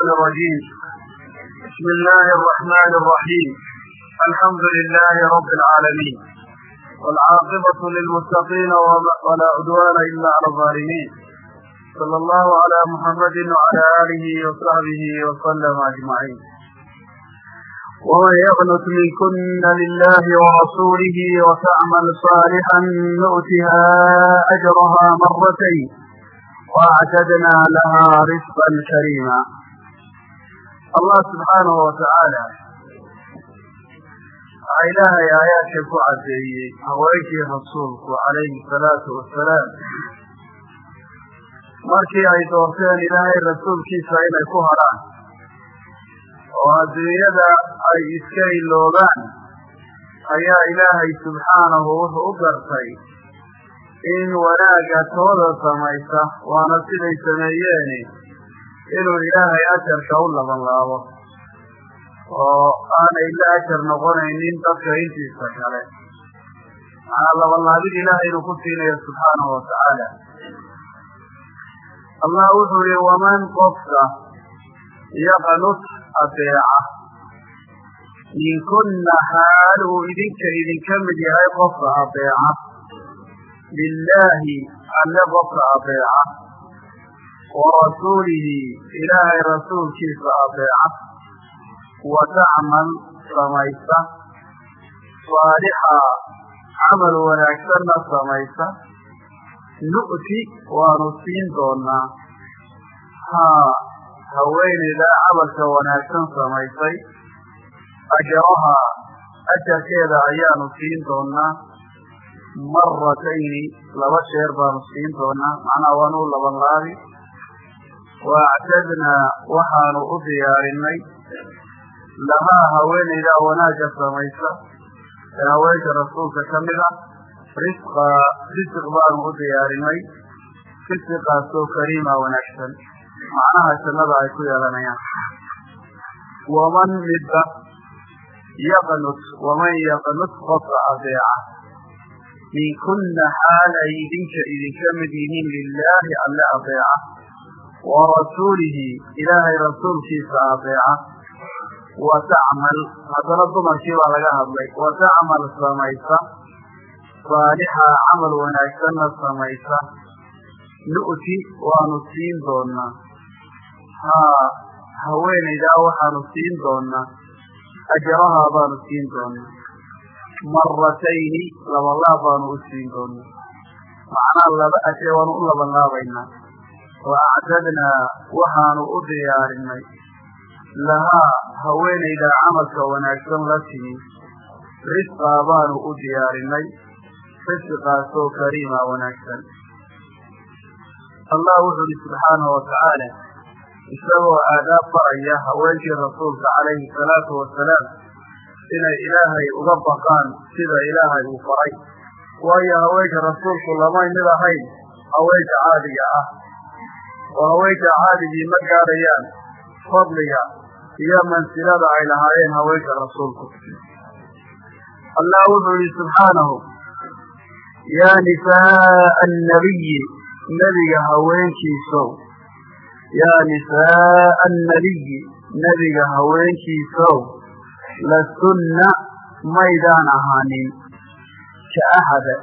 الشيطان الرجيم بسم الله الرحمن الرحيم الحمد لله رب العالمين والعاقبة للمتقين ولا عدوان إلا على الظالمين صلى الله على محمد وعلى آله وصحبه وسلم أجمعين ومن يقنت منكن لله ورسوله وتعمل صالحا نؤتها أجرها مرتين وأعتدنا لها رزقا كريما allah subxaanahu watacaala waxaa ilaahay aayaadka ku caddeeyey haweenkii rasuulku calayhi salaatu wasalaam markii ay doorteen ilaahay rasuulkiisa inay ku hadhaan oo adduunyada ay iska iloobaan ayaa ilaahay subxaanahu wuxuu u gartay in wanaagga tooda samaysa waana siday sameeyeene inuu ilaahay ajarka u laban laabo. Oo aanay la ajar noqonaynin dadka intiisa kale. Maxaa labanlaabid ilaahay inuu ku siinayo subxaanahu watacaala allah wuxuu yihi waman qofka yaqnut adeeca minkuna xaal uu idinka idinka mid yahay qofka adeeca lilaahi alle qofka adeeca wa ilaahay rasuulkiisa adeeca wa tacmal samaysa saalixa camal wanaagsanna samaysa nu'ti waanu siin doonaa haa haweeneyda camalka wanaagsan samaysay ajraha ajarkeeda ayaanu siin doonaa maratayni laba jeer baanu siin doonaa macnaha waanu u laban laabi wa actadnaa waxaanu u diyaarinay lahaa haweeneyda wanaagga samaysa ee haweenka rasuulka ka mid ah. Risqa risiq baanu u diyaarinay. Risiqaasoo kariima wanaagsan. Macnaha jannada ay ku yeelanayaan. Waman midba yaqnut waman yaqnut qofka adeeca. Minkuna xaal ay idinka idinka mid yihiin lilaahi alle adeeca wa rasuulihi ilaahay rasuulkiisa adeeca wa tacmal haddana dumarkii baa laga hadlay wa tacmal samaysa saalixa camal wanaagsanna samaysa nu'ti waanu siin doonaa haa haweenaydaa waxaanu siin doonaa ajrahaa baanu siin doonaa maratayni labalaab baanu u siin doonaa macnaa laba ajre waanu u laban laabaynaa wa actadnaa waxaanu u diyaarinay. Lahaa haweenaydaa camalka wanaagsan la timi risqaa baanu u diyaarinay risiqaasoo kariima wanaagsan. Allah wuxuu ihi subxaanahu watacaala isagoo aadaab baraya haweenkii rasuulka calayhi salaatu wasalaam inay ilaahay uga baqaan sida ilaahay uu faray. Waayo haweenka rasuulku lamay mid ahayn haweenka caadiga ah oo haweenka caadigii ma gaadhayaan fadliga iyo mansilada ay lahaayeen haweenka rasuulku allah wuxuu yihi subxaanahu yaa nisaaa annabiyi nebiga haweenkiisow. Yaa nisaaa annabiyi nebiga haweenkiisow. Lastunna maydaan ahaanin ka axada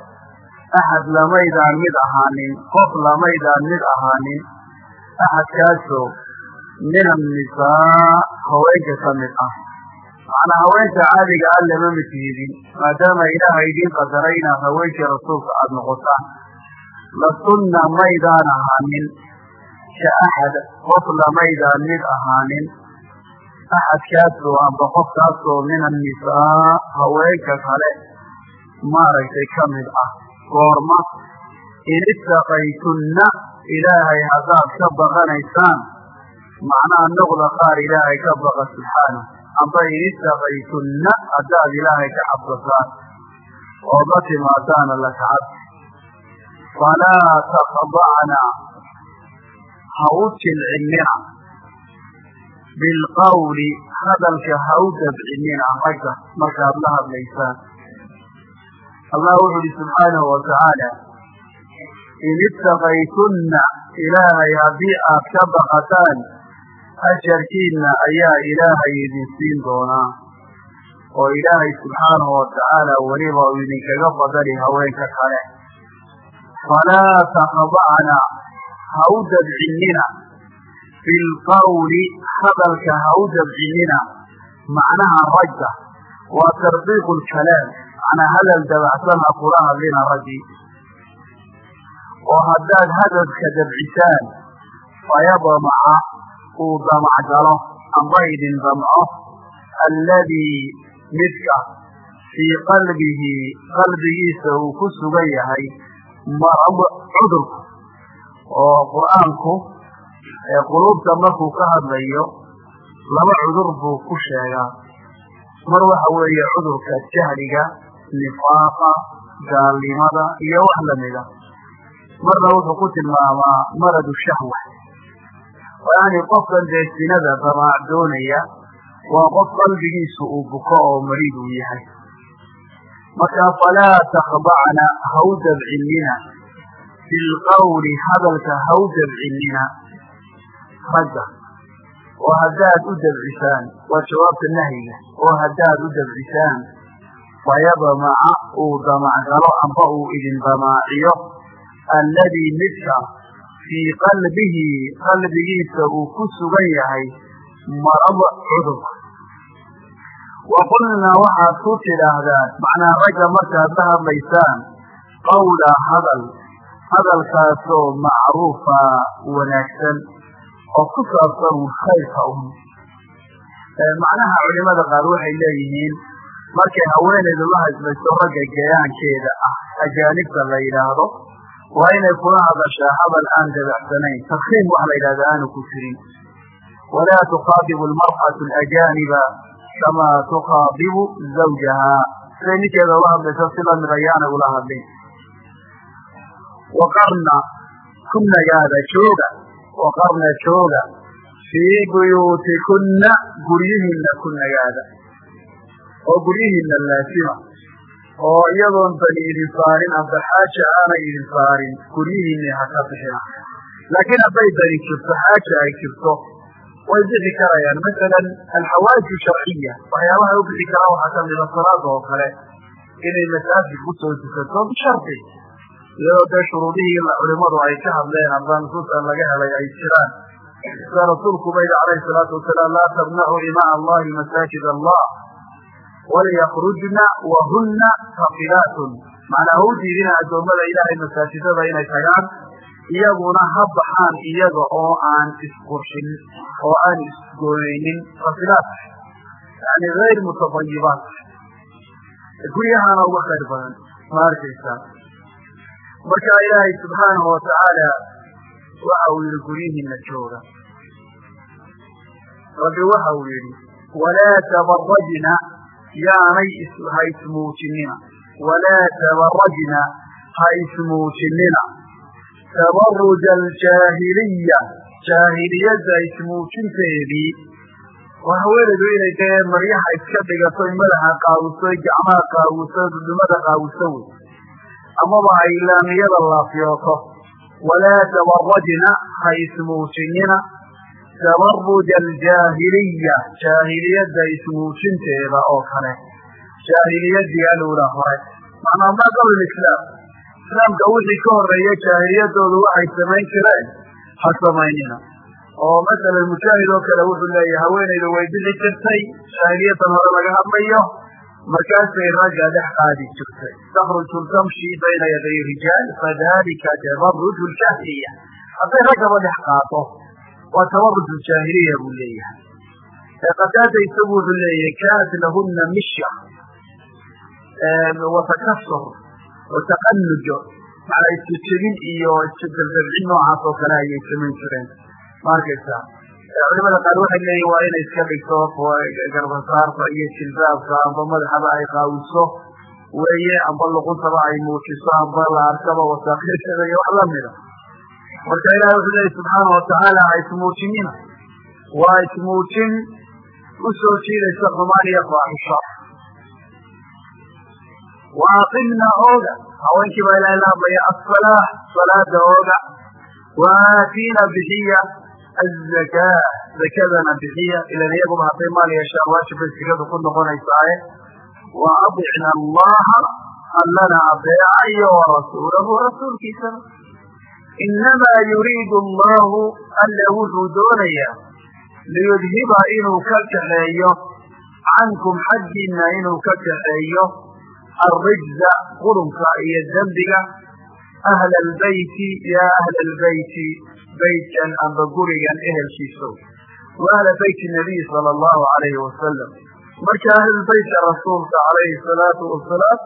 axad lamaydaan mid ahaanin qof lamaydaan mid ahaanin axadkaasoo min annisaa haweenka ka mid ah. Macnaa haweenka caadiga ah lama mid tiidin maadaama ilaaha idiin qadaray inaad haweenkii rasuulka aada noqotaan. Lastunna maydaan ahaanin ka axad qof lamaydaan mid ahaanin. Axadkaasoo amba qofkaasoo min annisaa haweenka kale maaragtay ka mid ah goorma in ittaqaytunna ilaahay haddaad ka baqanaysaan macnaha noqda qaar ilaahay ka baqa subxaana. Amba in haddaad ilaahay ka cabsataan oo la timaadaana lakacab falaa takdacna ha u jilcinina bilqawli hadalka ha u dabcinina ragga markaad la hadlaysaan allah wuxu uhi subxaanahu watacaala in ittaqaytunna ilaahay haddii aad ka baqataan ajarkiina ayaa ilaahay idin siin doonaa oo ilaahay subxaanahu watacaala weliba uu idinkaga badani haweenka kale falaa takhdacna ha u dabcinina bilqawli hadalka ha u dabcinina macnaha ragga waa tardiiqu lkalaam macnaa hadal dabacsan ha kula hadlina raggii oo haddaad hadalka dabcisaan fayadmaca uu damacgalo amba idin damco alladii midka fii qalbihi qalbigiisa uu ku sugan yahay marad cudurku oo qur'aanku quluubta markuu ka hadlayo laba cudur buu ku sheegaa. Mar waxa weeye cudurka jahliga nifaaqa gaalnimada iyo wax lamida marna wuxuu ku tilmaamaa maradu shahwa. Yani qofkan dee sinada damaac doonaya waa qof qalbigiisu uu buko oo mariid uu yahay. Marka falaa takhdacna ha u dabcinina bilqawli hadalka ha u ragga oo haddaad u dabcisaan? Waa jawaabta nahyiga oo haddaad u dabcisaan? Fayadmaca uu damacgalo amba uu idin damaaciyo alladii midka fii qalbihi qalbigiisa uu ku sugan yahay marad cudurka wa qulnaa waxaad ku tidhaahdaan macnaa ragga markaad la hadlaysaan qawla hadal hadalkaasoo macruufa wanaagsan oo ku saabsan un khayrka un macnaha culimada qaar waxay leeyihiin markay haweenaydu la hadlayso ragga geeyaankeeda ah ajaanibta la yidhaahdo waa inay kula hadashaa hadal aan dabacsanayn tadkiim wax la yidhahda aanu ku jirin walaa tukhaadibu almar'atu alajaaniba kamaa tukhaadibu zawjaha. Siday ninkeeda ula hadlayso si la mid ayaanay ula hadlin. Waqarna ku nagaada jooga. Waqarna jooga. Fii buyuutikunna guryihiinna ku nagaada oo guryihiinna laasima oo iyadoon bani idin saarin amba xaaja aanay idin saarin guryihiinni ha ka bixina laakiin hadday bani jirto xaaja ay jirto way bixi karayaan. Masalan alxawaaju sharciya waxyaabaha u bixi karaan waxaa kamida salaada oo kale. Inay masaajid ku soo tukato bishardi iyadoo dee shuruudihii culimadu ay ka hadleen amba nusuustan laga helay ay jiraan. Sida rasuulku ba yidhi calayhi salaatu wasalaam laa tamnacu imaa allahi masaajid allah waliyakrujna wahuna kafilaatun macnaa ha u diidina addoommada ilaahay masaajidada inay tagaan iyaguna ha baxaan iyaga oo aan isqurxin oo aan isgoonaynin kafilaat yani gayr mutadayibaat guryahaana uga khayr badan ma arkaysaa marka ilaahay subxaanahu watacaala waxa uu yihi guryihiina jooga rabbi waxa uu yihi walaa tabarajna yaanay ha ismuujinina walaa tabarajna ha ismuujinina tabaruja aljaahiliya jaahiliyadda ismuujinteedii waa haweenaydu inay dee maryaha iska dhigato madaxa qaawiso gacmaha qaawiso dudumada qaawiso wey amaba ay laamiyada laafyooto walaa tabarajna ha ismuujinina tabaruja aljaahiliya jaahiliyadda ismuujinteeda oo kale jaahiliyadii alula hore macnaa maa qabla islaam islaamka wixii ka horreeya jaahiliyadoodu waxay samayn jireen ha samaynina oo masalan mujaahid oo kale wuxuu leeyahay haweenaydu way bixi jirtay jaahiliyadan hore laga hadlayo markaasay ragga dhex qaadi jirtay takruju tamshi bayna yaday rijaal fadalika tabaruju ljaahiliya hadday raggaba dhex qaato waa tabaruj jaahiliya buu leeyahay. Qataada isagu wuxuu leeyahay kaanat lahuna mishya. Watakasur wataqanujo macnaa isjejebin iyo isjadaldabcin noocaas oo kale ayay samayn jireen. Ma arkaysaa culimada qaar waxay leeyihiin waa inay iska dhigto garbasaarka iyo jilbaabka amba madaxaba ay qaawiso weeye amba luquntaba ay muujiso amba la arkaba iyo wax lamida marka ilahi wuxuu leeyahy subxaana watacaala ha ismuujinina waa ismuujin u soo jiidaysa xumaan iyo faaxisho wa aqimna ooga. Haweenkii baa ilahay la hadlaya salaada ooga. Wa aatiina bixiya azakaa zakadana bixiya ilan iyaguba hadday maal yeeshaan waajib bay sikadu ku noqonaysaaye wa adicna allaha allana adeeca iyo warasuulahu rasuulkiisana inamaa yuriidu allahu alle wuxuu doonayaa liyudhiba inuu ka kaxeeyo cankum xaggiina inuu ka kaxeeyo alrijza qurunka iyo dembiga ahla albeyti yaa ahla albeyti beytkan amba gurigan ehelkiisow wa ahla beyti nabiy sala allahu alayhi wasalam marka ahlulbeytka rasuulka calayhi salaatu wasalaam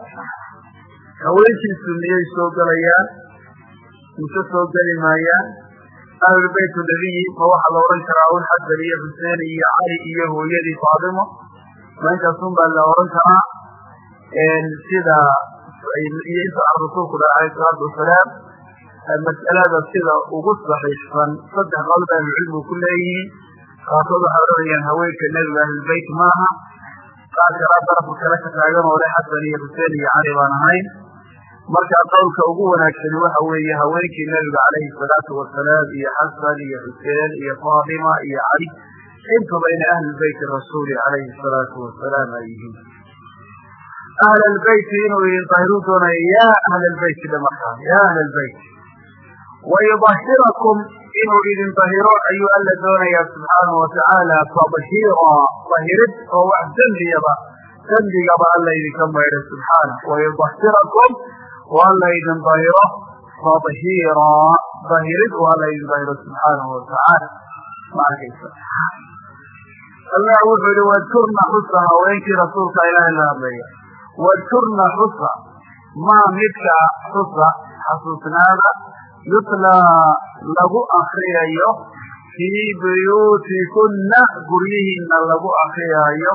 haweenkiisu miyay soo gelayaan mise soo geli maayaan ahlulbeytu nabiyi ma waxaa la odhan karaa un xasan iyo xuseen iyo cali iyo hooyadii faadimo ma intaasun baa la odhan karaa. Sida iyo inta rasuulku dhaha alayhi salaatu wasalaam. Mas'alada sida ugu saxiixsan saddex qowl ba ahlucilmigu ku leeyihiin. Qaarkood waxay odhanayaan haweenka nebiga ahlulbeyt maaha. Qaar kalaa darafka kale ka taagan oo le xasan iyo xuseen iyo cali baan ahayn marka qowlka ugu wanaagsani waxa weeye haweenkii nebiga calayhi salaatu wasalaam iyo xasan iyo xuseen iyo faatima iyo cali intuba inay ahlulbeyti rasuuli calayhi salaatu wasalaam ay yihiin. Ahl albeyti inuu idin dahiru yaa ahl albeyti dhe markaa yaa ahl albeyt wayudahirakum inuu idin dahiro ayuu alla doonayaa subxaanahu watacaala tadhiira dahirid oo wax dembiyaba dembigaba alla idinka maydho subxaana wayudahirakum oo alla idin dahiro tadhiira dahirid oo alla idin dahiro subxaanahu watacaala ma arkaysa allah wuxuu yihi wadkurna xusa haweenkii rasuulka ilaahay la hadlaya wadkurna xusa maa midka xusa xasuusnaada yutlaa lagu akriyayo fii buyuutikunna guryihiina lagu akriyaayo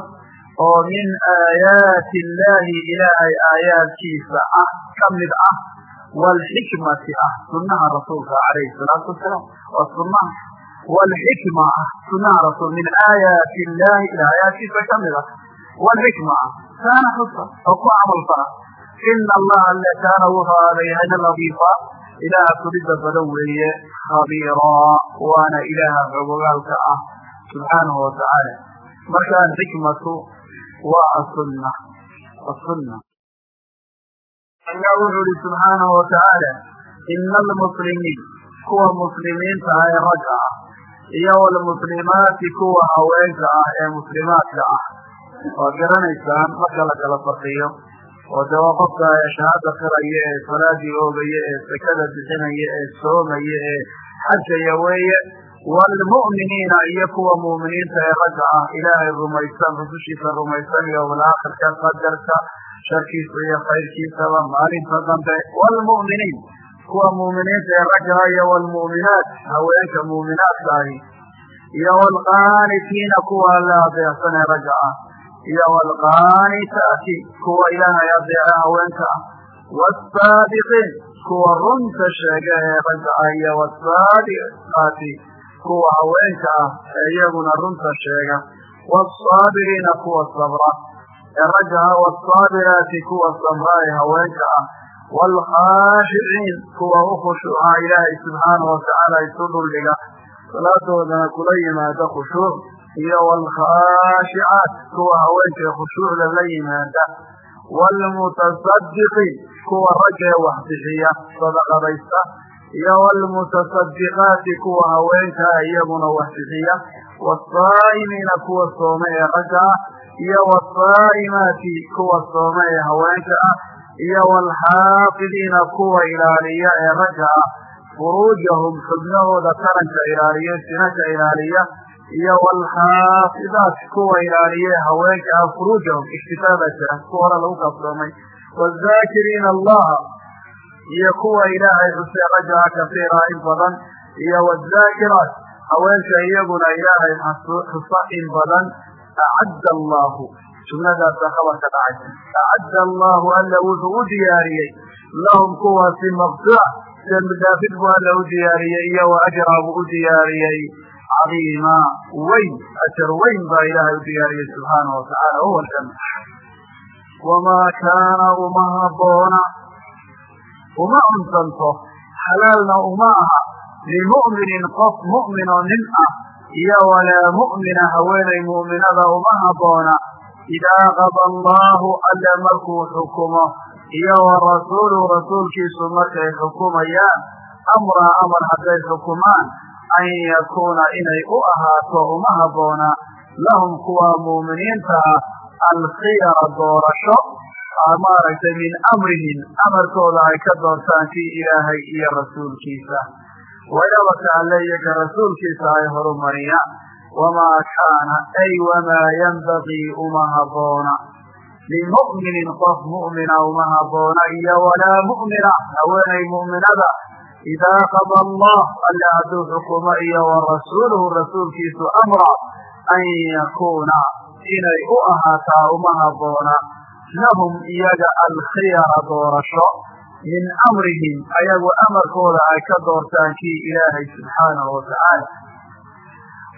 oo min aayaati illaahi ilaahay aayaadkiisa ah ka mid ah waalxikmati ah sunnaha rasuulka calayhi salaatu wasalaam waa sunnaha waalxikma ah sunnaha rasuul min aayaati illaahi ilahay aayaadkiisa ka mid ah waalxikma ah. Kaana xusa oo ku camal fala ina allaha le kaana wuxuu aaday hana ladiifa ilaaha tulida badan weeye khabiiraa waana ilaaha xogogaalka ah subxaanahu watacaala marka alxikmatu waa asunna asunna allah wuxuu ihi subxaanahu watacaala ina almuslimiin kuwa muslimiinta ah ee ragga ah iyo walmuslimaati kuwa haweenka ah ee muslimaadka ah. Waad garanaysaan marka la kala farqiyo. Oo daba qofka shahaada qiraya ee salaadii oogaya ee sakada bixinaya ee soomaya ee xajaya weeye waalmu'miniina iyo kuwa mu'miniinta ee ragga ah ilaahay rumaysan rusushiisa rumaysan yowmalaakhirka qadarka sharkiisa iyo khayrkiisaba maalinta dambe waalmu'miniin kuwa mu'miniinta ee ragga ah iyo waalmu'minaat haweenka mu'minaadka ahi iyo waalqaanitiina kuwa alla adeecsan ee ragga ah iyo waalqaanitaati kuwa ilaahay adeeca haweenka ah waasaabiqiin kuwa runta sheega ee ragga ah iyo wasaadiqaati kuwa haweenka ah ee iyaguna runta sheega. Waasaabiriina kuwa sabra. Ee ragga ah kuwa sabra ee haweenka ah. Waalkhaashiciin kuwa u khushuuca ilaahay subxaanahu watacaala isu dhuldhiga salaadoodana kula yimaada khushuuc. Iyo waalkhaashicaat kuwa haweenkae khushuucda la yimaada. Waalmutasadiqiin kuwa raggee wax bixiya sadaqadaysta iyo waalmutasadiqaati kuwa haweenkaa iyaguna wax bixiya waasaa'imiina kuwa soome ee ragga ah iyo waasaa'imaati kuwa soome ee haweenka ah iyo waalxaafidiina kuwa ilaaliya ee ragga ah. Furuujahum xubnahooda taranka ilaaliya sinaka ilaaliya iyo waalxaafidaat kuwa ilaaliye haweenka ah. Furuujahum iktifaadaa jira kuwa hore lagu kabsoomay waalzaakiriina allaha iyo kuwa ilaahay xusee raggaa kasiira in badan iyo waalzaakiraat haweenka iyaguna ilaahay xusa in badan. Acadda allahu jumladaasa khabarka dhacaysa acadda allahu alla wuxuu u diyaariyey. Lahum kuwaasi maqfira dembi buu alla u diyaariyey iyo wa ajraa buu u diyaariyey. Cadiima weyn ajar weyn baa ilaahay u diyaariyey subxaana watacaala huwa wamaa kaana uma haboona uma cunsanto xalaalna uma aha limu'minin qof mu'min oo nin ah iyo walaa mu'mina haweenay mu'minada uma habboona idaa qada allaahu alle markuu xukumo iyo wa rasuuluhu rasuulkiisu markay xukumayaan amraa amar hadday xukumaan an yakuuna inay u ahaato uma habboona lahum kuwa muuminiinta ah alkhiyara doorasho maaragtay min amrihim amarkooda ay ka doortaan kii ilaahay iyo rasuulkiisa waynabaka alle iyo ka rasuulkiisa ay horumariyaan wamaa kaana ay wamaa yanbagii uma habboona limu'minin qof mu'mina uma habboona iyo walaa mu'mina haweenay mu'minada idaa qada allah alle hadduu xukumo iyo wa rasuuluhu rasuulkiisu amra an yakuuna inay u ahaataa uma habboona lahum iyaga alkhiyara doorasho min amrihim ayagu amarkooda ay ka doortaan kii ilaahay subxaanahu watacaala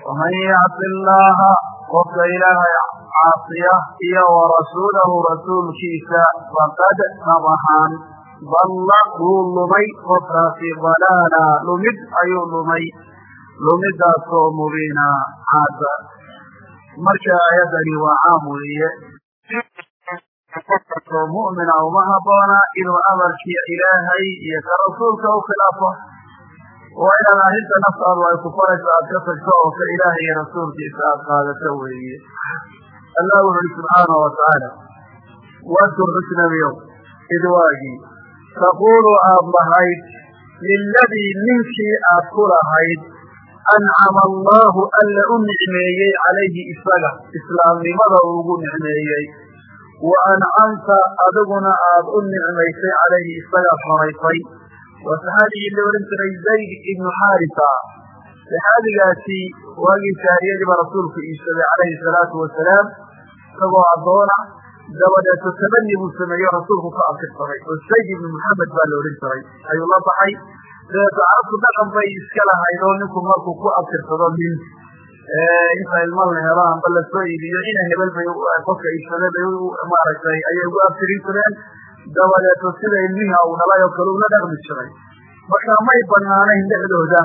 waman yacsi illaaha qofka ilaahay caasiya iyo wa rasuulahu rasuulkiisa faqad nabahaan dalla wuu lumay qofkaasi dalaala lumid ayuu lumay lumidaasoo mubiina caada marka aayadani waa caam weeye qofkasoo mu'mina uma habboona inuu amarkii ilaahay iyo ka rasuulka u khilaafo. Waa inaad arrinta naftaadu ay ku farayso aad ka tagto oo ka ilaahay iyo rasuulkiisa aad qaadato weeye. Allah wuxu uhi subxaanahu watacaala wadkur xusnabiyow id waagii taquulu aad lahayd liladii ninkii aad ku lahayd ancama allaahu alla u nicmeeyey calayhi isaga islaamnimada ugu nicmeeyey wa ancamta adiguna aad u nicmaysay calayhi isaga faraysay waa saxaabigii la odhan jiray zayd ibnu xaarisa saxaabigaasi waagii jaariyadiiba rasuulku iibsaday calayhi salaatu wasalaam isagoo addoona dabadeeto tabani buu sameeyo rasuulku ka abtirsaday oo zayd ibnu maxamed baa la odhan jiray ayuu la baxay dabeeto carabtu dhaqan bay iska lahayd oo ninku markuu ku abtirsado nin inta ilma la helo amba la soo iibiyo ina hebel bay qofka iibsaday bay maaragtay ayay ugu abtirin jireen dabadeeto sida ilmihi uu dhalay oo kale ula dhaqmi jiray. Marka may banaanayn dhexdooda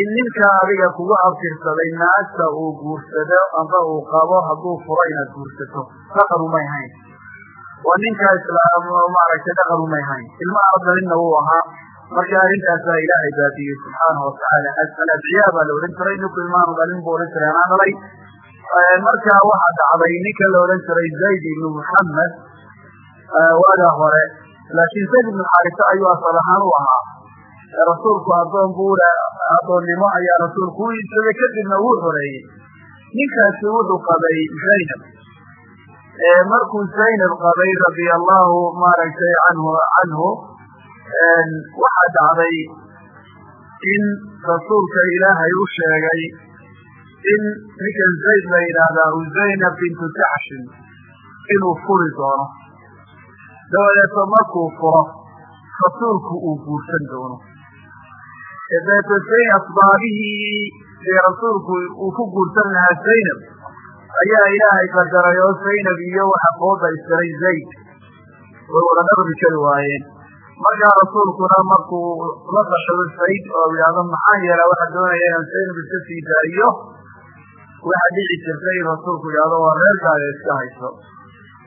in ninka adiga kugu abtirsaday naagta uu guursado amba uu qabo hadduu furo inaad guursato dhaqan umay hayn. Waa ninkaa islaam maaragtay dhaqan umay hayn. Ilma ardalinna wuu ahaa marka arrintaasaa ilaahay baabiyey subxaanahu watacaala alabciyaa baa la odhan jiray ninku ilmaanu dhalin buu odhan jiray anaa dhalay. Marka waxaa dhacday ninka la odhan jiray zayd ibnu muxamed waagaa hore. Laakiin zayd ibnu xaarisa ayuu asal ahaan u ahaa. Rasuulku addoon buu addoonnimo ayaa rasuulku u iibsaday kadibna wuu xoreeyey ninkaasi wuxuu qabay zaynab. Markuu zaynab qabay radia allahu maaragtay anhu canhu waxaa dhacday in rasuulka ilaahay u sheegay in ninkan zayd la yidhaahdaa zaynab bintu jaxshin inuu furi doono. Dabadeeto markuu furo rasuulku uu guursan doono. Dabeeto say asbaabihii ee rasuulku uu ku guursan lahaa zaynab ayaa ilaahay qadaray oo zaynab iyo waxa qooda istiray zayd. Way wada dhaqmi kari waayeen markaa rasuulkuna markuu la zayd oo yidhaahdo maxaan yeelaa waxaa doonaya inaan zaynab iska sii daariyo waxaa dhici jirtay in rasuulku yidhahdo waa reerkaaga iska hayso.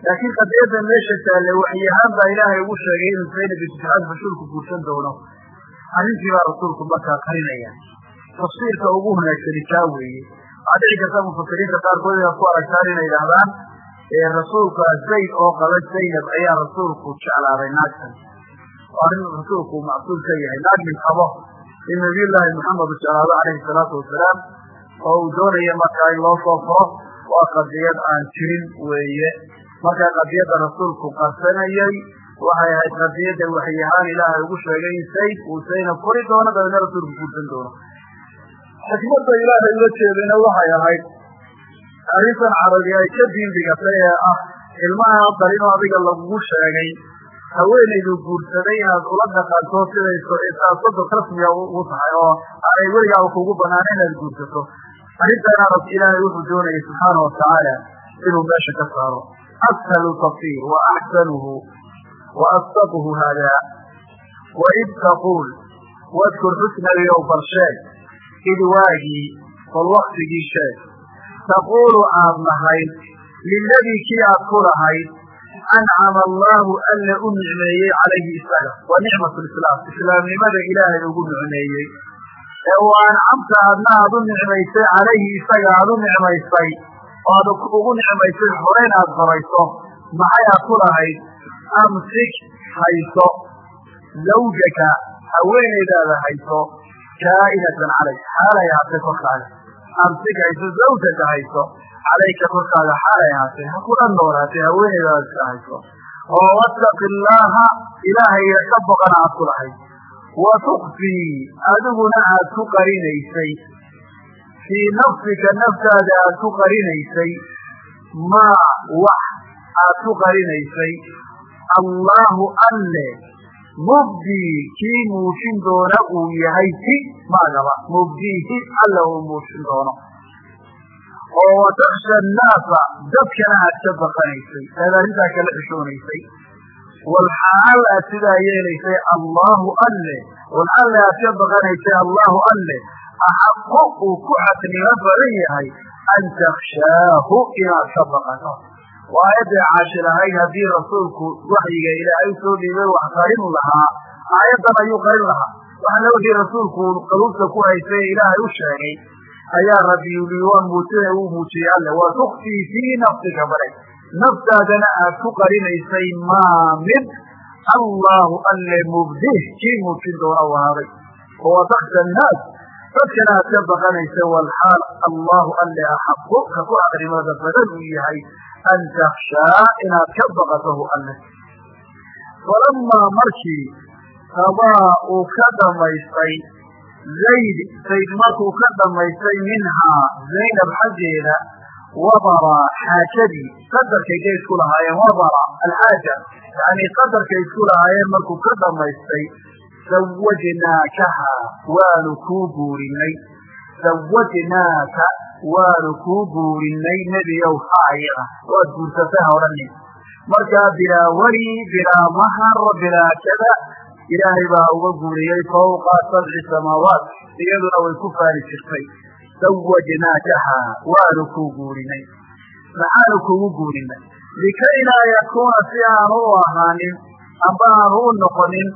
Laakiin qadiyadda meesha taalle waxyi ahaan baa ilaahay ugu sheegay inuu zaynab ibtixaad rasuulku guursan doono. Arrintii baa rasuulku markaa qarinaya. Tafsiirka ugu wanaagsani kaa weeye. Waxaa dhici karta mufasiriinta qaarkood inaad ku aragtaan inay idhahdaan rasuulka zayd oo qaba zaynab ayaa rasuulku jeclaaday naagtan arrin rasuulku macsuul ka yahay naag min qabo. In nabiyullaahi maxamed u jeclaado calayhi salaatu wasalaam oo uu doonaya markaa in loo soo furo waa qadiyad aan jirin weeye. Markaa qadiyadda rasuulku qarsanayay waxay ahayd qadiyadda waxy ahaan ilaahay ugu sheegay in zayd uu zaynab furi doono dabeedna rasuulku guursan doono. Xikmadda ilaahay ula jeedayna waxay ahayd arrintan carabi ay ka diin dhigatay ee ah ilmaha dalino adiga lagugu sheegay haweenaydu guursaday inaad ula dhaqanto siday sodog rasmiga ugu tahay oo aanay weligaaba kugu banaana inaad guursato. Arrintaana rab ilaahay wuxuu doonayay subxaana watacaala inuu meesha ka saaro. Ashalu tafsir wa axsanuhu wa asdaquhu hada waid taquul wadkur xusnabiyow bal sheeg id waagii bal waktigii sheeg. Taquulu aad lahayd liladii kii aad ku lahayd ancama allaahu alla u nicmeeyey calayhi isaga waa nicmat lislaam islaamnimada ilaahay ugu nicmeeyey ee u ancamta adna aad u nicmaysay calayhi isaga aad u nicmaysay oo aad ugu nicmaysay horeyn aad horayso maxay aad ku lahayd amsik hayso zawjaka haweenaydaada hayso kaa'inatan calayk xaalay ahaatay korkaaga amsik hayso zawjaka hayso calayka korkaaga xaalay ahaatay ha kula noolaatay haweenaydaada iska hayso oo wattaqi illaaha ilaahayga ka boqana aad ku lahayd wa tukfii adiguna aad ku qarinaysay fii nafsika naftaada aad ku qarinaysay maa wax aad ku qarinaysay allaahu alle mubdii kii muujin doona uu yahay hi maagaba mubdiihi alla uu muujin doono oo wataksha annaasa dadkana aad ka baqanaysay aad arrintaa kala xishoonaysay walxaal aad sidaa yeelaysay allaahu alle. Walxalle aad ka baqanaysay allaahu alle. Axaqu uu ku xaqnimo badan yahay an takshaahu inaad ka baqato. Waa aayadday caashi lahayd haddii rasuulku waxyiga ilaahay u soo dhiibay wax qarin lahaa aayaddan ayuu qarin lahaa. Waxna wixii rasuulku qaluubta ku haysay ilaahay u sheegay ayaa rabbi yuli waa muujina uu muujiyey alle wa tukfii fii nafsika bare. Naftaadana aad ku qarinaysay maa mid? Allaahu alle mubdih kii muujin doona u ahaaday. Wataksha annaas dadkana aad ka baqanaysay walxaal allaahu alle axaqu ka ku aqrimada badan uu yahay an takshaa inaad ka baqatohu alle. Falamaa markii qadaa uu ka dhamaystay zayd zayd markuu ka dhamaystay minhaa zaynab xaggeeda wabara xaajadii qadarkay ga isku lahaayeen wabara alxaaja yani qadarkay isku lahaayeen markuu ka dhamaystay zawajnaakaha waanu kuu guurinay zawajnaaka waanu kuu guurinay nebiyow ha ayada waad guursatay ha odhanin markaa bilaa weli bilaa mahar bilaa kada ilaahay baa uga guuriyey fawqa sabci samaawaat iyaduna way ku faari jirtay. Zawajnaakaha waanu kuu guurinay. Maxaanu kugu guurinay? Likay laa yakuuna si aanu u ahaanin amba aanu u noqonin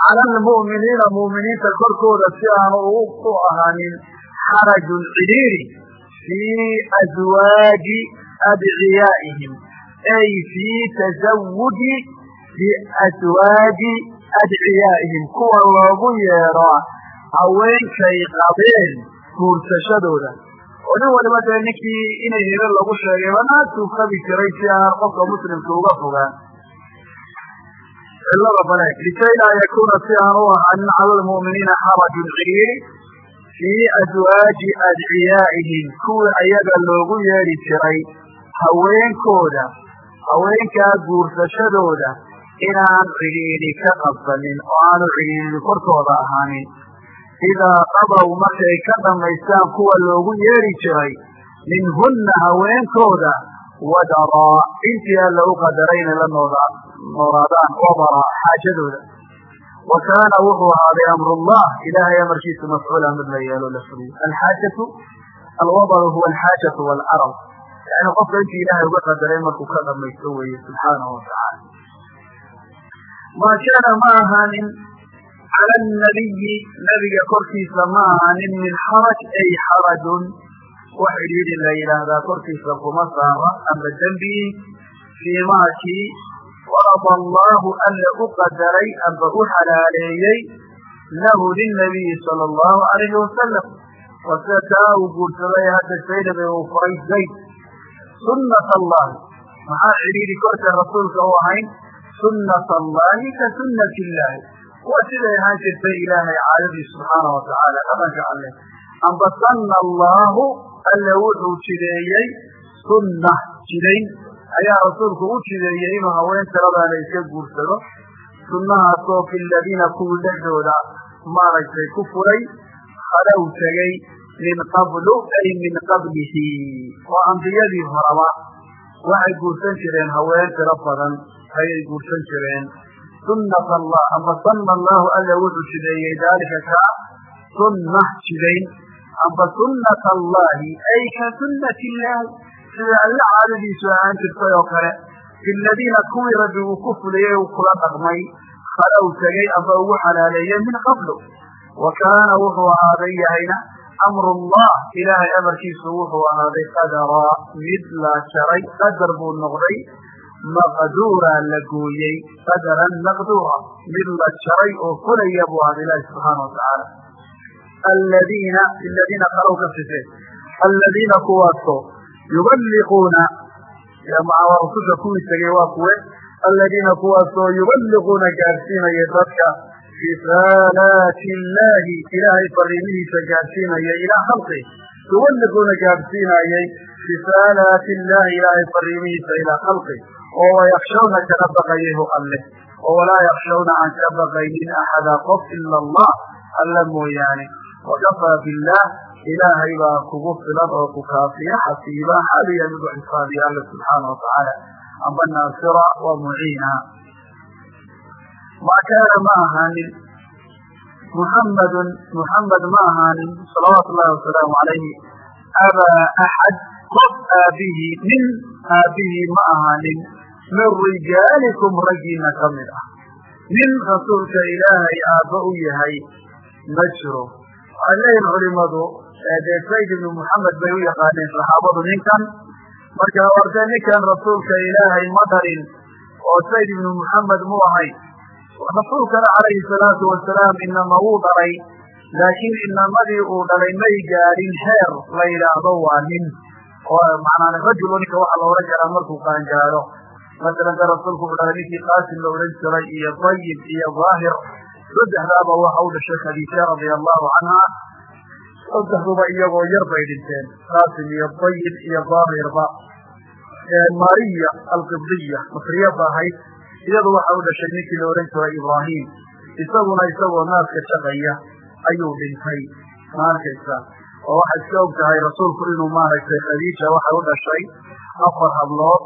cala almu'miniina mu'miniinta korkooda si aanu u ahaanin xarajun cidhiiri fii aswaaji adciyaa'ihim ay fii tasawuji biaswaaji adciyaa'ihim kuwa loogu yeedho haweenkay qabeen guursashadooda. Oo nin waliba dee ninkii inay hebe lagu sheegay banaagtuu qabi jiray si aan qofka muslimka uga fogaan. Cilada bale likay laa yakuuna si aan u ahaanin cala lmu'miniina xarajun cidhiiri fii aswaaji adciyaa'ihim kuwii ayaga loogu yeedhi jiray haweenkooda haweenkaa guursashadooda inaan cidhiidhi ka qabsanin oo aanu cidhiidhi korkooda ahaanin idaa qadow markay ka dhammaystaan kuwa loogu yeedhi jiray minhunna haweenkooda wadaraa intii alla u qadarayna la noolaadaan wabara xaajadooda wa kaana wuxuu ahaaday amrullah ilaahay amarkiisu mafcuula mid la yeelo la fuliyo alxaajatu alwadaru huwa alxaajatu waalcarab yani qofka intii ilaahay uga qadaray markuu ka dhamaysto weeye subxaanahu watacaala maa kaana ma ahaanin cala annabiyi nabiga korkiisa ma ahaanin min xaraj ay xarajun wax cidhiidhi la yidhaahdaa korkiisa kuma saara amba dembi fii maakii farada allaahu alla u qadaray amba u xalaaleeyey lahu lilnabiyi sala allahu alayhi wasalam wase taa uu guursaday hadda saynabe uu furay zayd. Sunnat allahi maxaa cidhiidhi korka rasuulka u ahayn sunnat allahi ka sunnati illaahi waa siday ahaan jirtay ilaahay caadadii subxaana wa tacaala dhaqanka alleh amba sanna allaahu alla wuxuu jideeyey sunna jidayn. Ayaa rasuulku u jideeyey inuu haween taladaana iska guursado. Sunnahaasoo fi ladiina kuwii dhexdooda maaragtay ku furay khalow tegey min qablu ay min qablihi. Oo ambiyadii horaba waxay guursan jireen haween tiro badan ayay guursan jireen. Sunat allah amba sana allahu alla wuxuu jideeyey daalika kaa sunna jidayn amba sunat allahi ay ka sunati illaahi sida alla caadadiisu ahaan jirtay oo kale. Fi ladiina kuwii rabbi uu ku fuliyey uu kula dhaqmay khalow tegey amba ugu xalaaleeyey min qablu. Wa kaana wuxuu ahaaday yahayna amru llah ilaahay amarkiisu wuxuu ahaaday qadaraa mid la jaray qadar buu noqday maqduura la gooyey qadaran maqduura mid la jaray oo fulaya buu ahaaday ilaahi subxaana watacaala aladiina ladiina khalow ka sifeen. Aladiina kuwaasoo yuballiquuna rususha kuwii tegey waa kuwe. Aladiina kuwaasoo yuballiquuna gaadhsiinaya dadka risaalaati illaahi ilaahay fariimihiisa gaadhsiinaya ilaa khalqi. Yuballiquuna gaadhsiinayay risaalaati illaahi ilaahay fariimihiisa ilaa khalqi oo wayakhshawna kana baqayahu alle oo walaa yakhshawna aan ka baqaynin axada qof ila allah alla mooyaane. Wakafaa billah ilaahay baa kugu filan oo ku kaafiya xasiiba xaliya mid u xisaabiya alla subxaana watacaala amba naasira wa muciina. Ma kaana ma ahaanin muxammadun muxamed ma ahaanin salawaatu llahi wasalaamu calayhi abaa axad qof aabihi nin aabihii ma ahaanin min rijaalikum raggiina ka mid ah nin rasuulka ilaahay aabba u yahay ma jiro waxay leeyihiin culimadu dee sayd ibnu muxamed bay u yaqaaneen saxaabadu ninkan marka warde ninkan rasuulka ilaahay ma dhalin oo sayd ibnu muxamed mu ahay rasuulkana calayhi salaatu wasalaam inama wuu dhalay laakiin inamadii uu dhalay may gaadhin heer la yidhaahdo waa nin oo macnaa rajul ninka la odhan karaa markuu qaangaado masalan de rasuulku uu dhalay ninkii qaasim la odhan jiray iyo dayib iyo daahir saddexdaaba waxa u dhashay khadiija radia allahu canha saddexduba iyagoo yar bay dhinteen qaasim iyo dayib iyo daahirba mariya alqibdiya masriyada ahayd. Iyadu waxa u dhashay ninkii la odhan jiray ibraahim isaguna isagoo naaska shaqaya ayuu dhintay. Ma oo waxay iska og tahay rasuulku inuu maaragtay khadiija waxay u dhashay afar hablood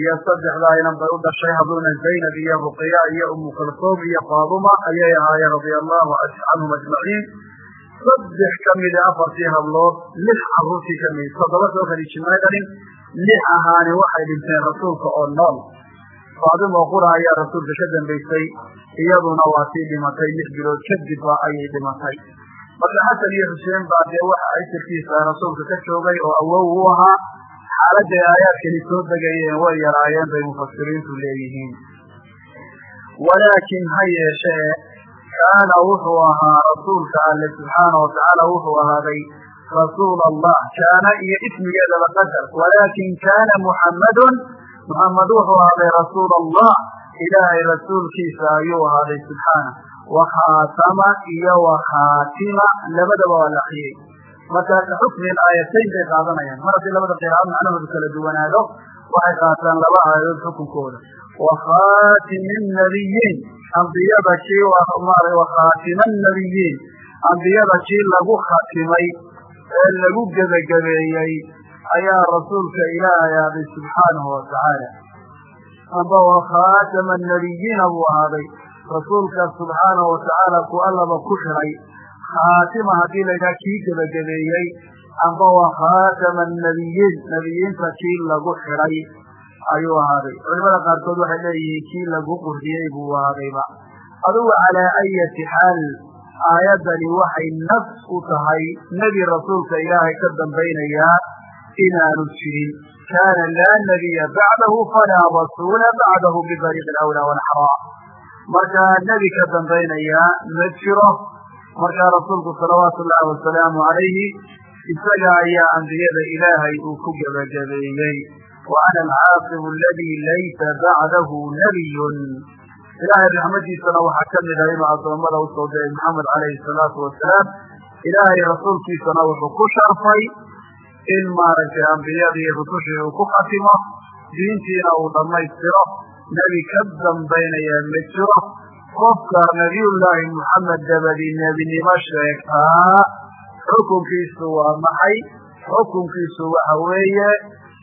iyo saddexdaa inan bay u dhashay habluuna zaynab iyo ruqiya iyo umu kalsuum iyo faaduma ayay ahaayeen radia allahu canhum ajmaciin saddex kamida afartii hablood lix caruurtii ka mid toddoba soo khadiijimay dhalin lix ahaani waxay dhinteen rasuulka oo nool. Faadimo qura ayaa rasuulka ka dambaysay iyaduna waa tii dhimatay lix bilood kadibba ayay dhimatay marka xasan iyo xuseen baa dee waxa asirkiisa rasuulka ka joogay oo awow u ahaa xaaladday aayaadkani soo degayeen way yaraayeen bay mufasiriintu leeyihiin. Walaakin ha yeeshee kaana wuxuu ahaa rasuulka alle subxaana watacaala wuxuu ahaaday rasuul allah kaana iyo ismigeedaba qadar. Walaakin kaana muxammadun muxamed wuxuu ahaaday rasuul allah ilaahay rasuulkiisa ayuu ahaaday subxaana wakhaatama iyo wakhaatima labadaba waa la akriyey markaa ka xukmin aayatayn bay qaadanayaan mar haddii labada qiraa'ad macnahoodu kala duwanaado waxay qaataan laba aayadood xukunkooda wakhaatimi nabiyiin ambiyada kii wakhaatima nabiyiin ambiyada kii lagu khatimay ee lagu gebagabeeyey ayaa rasuulka ilaahay ahaaday subxaanahu watacaala amba wakhaatama nabiyiina buu ahaaday rasuulka subxaanahu watacaala ku allaba ku xiray. Khaatima haddii la yidhaha kii gebagabeeyey amba wakhaatama nabiyiin nabiyiinta kii lagu xiray ayuu ahaaday. Culimada qaarkood waxay leeyihiin kii lagu qurdiyey buu ahaadayba adugu calaa ayati xaal aayaddani waxay nafs u tahay nebi rasuulka ilaahay ka dambaynayaa inaanu jirin. Kaana laa nabiya bacdahu falaa rasuula bacdahu bidariiqi awlaa walaxraa markaa nebi ka dambaynayaa ma jiro. Markaa rasuulku salawaatu ullaahi wasalaamu calayhi isaga ayaa ambiyada ilaahay uu ku gebagabeeyey wa ana alcaasibu aladii laysa bacdahu nabiyun ilaahay raxmadiisana waxaa ka mid ah inuu addoommada u soo diray maxamed calayhi salaatu wasalaam ilaahay rasuulkiisana wuxuu ku sharfay in maaragtay ambiyadii rusushii uu ku khatimo diintiina uu dhammaystiro nebi ka dambaynaya ma jiro. Qofka nabiyullaahi moxamed dabadi nebinimo sheegtaa xukunkiisu waa maxay? Xukunkiisu waxa weeye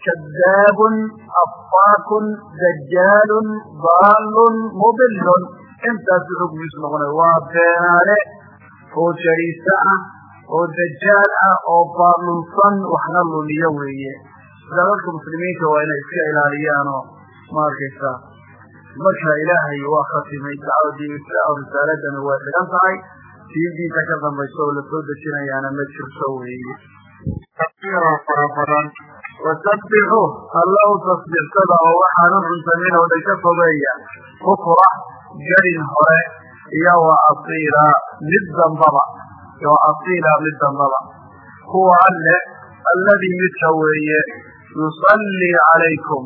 kadaabun afaakun dajaalun daalun mubilun intaasu xukmiisu noqonay waa beenaale oo jariise ah oo dajaal ah oo baalunsan waxna lumiyo weeye. Sidaa dadka muslimiinta waa inay iska ilaaliyaanoo ma arkaysa marka ilaahay waa khatimay dacwadii risaaladani way dhigan tahay tii diinta ka dambaysa oo la soo dejinayaana ma jirto weeye. Fara badan wasabbixu alla u tasbiixsada oo waxaanu cuntamin oo dhan ka fogeeya. Kufra garin hore iyo wa asiila mid dambaba. Iyo asiila mid dambaba. Huwa alle alladii midka weeye yusallii calaykum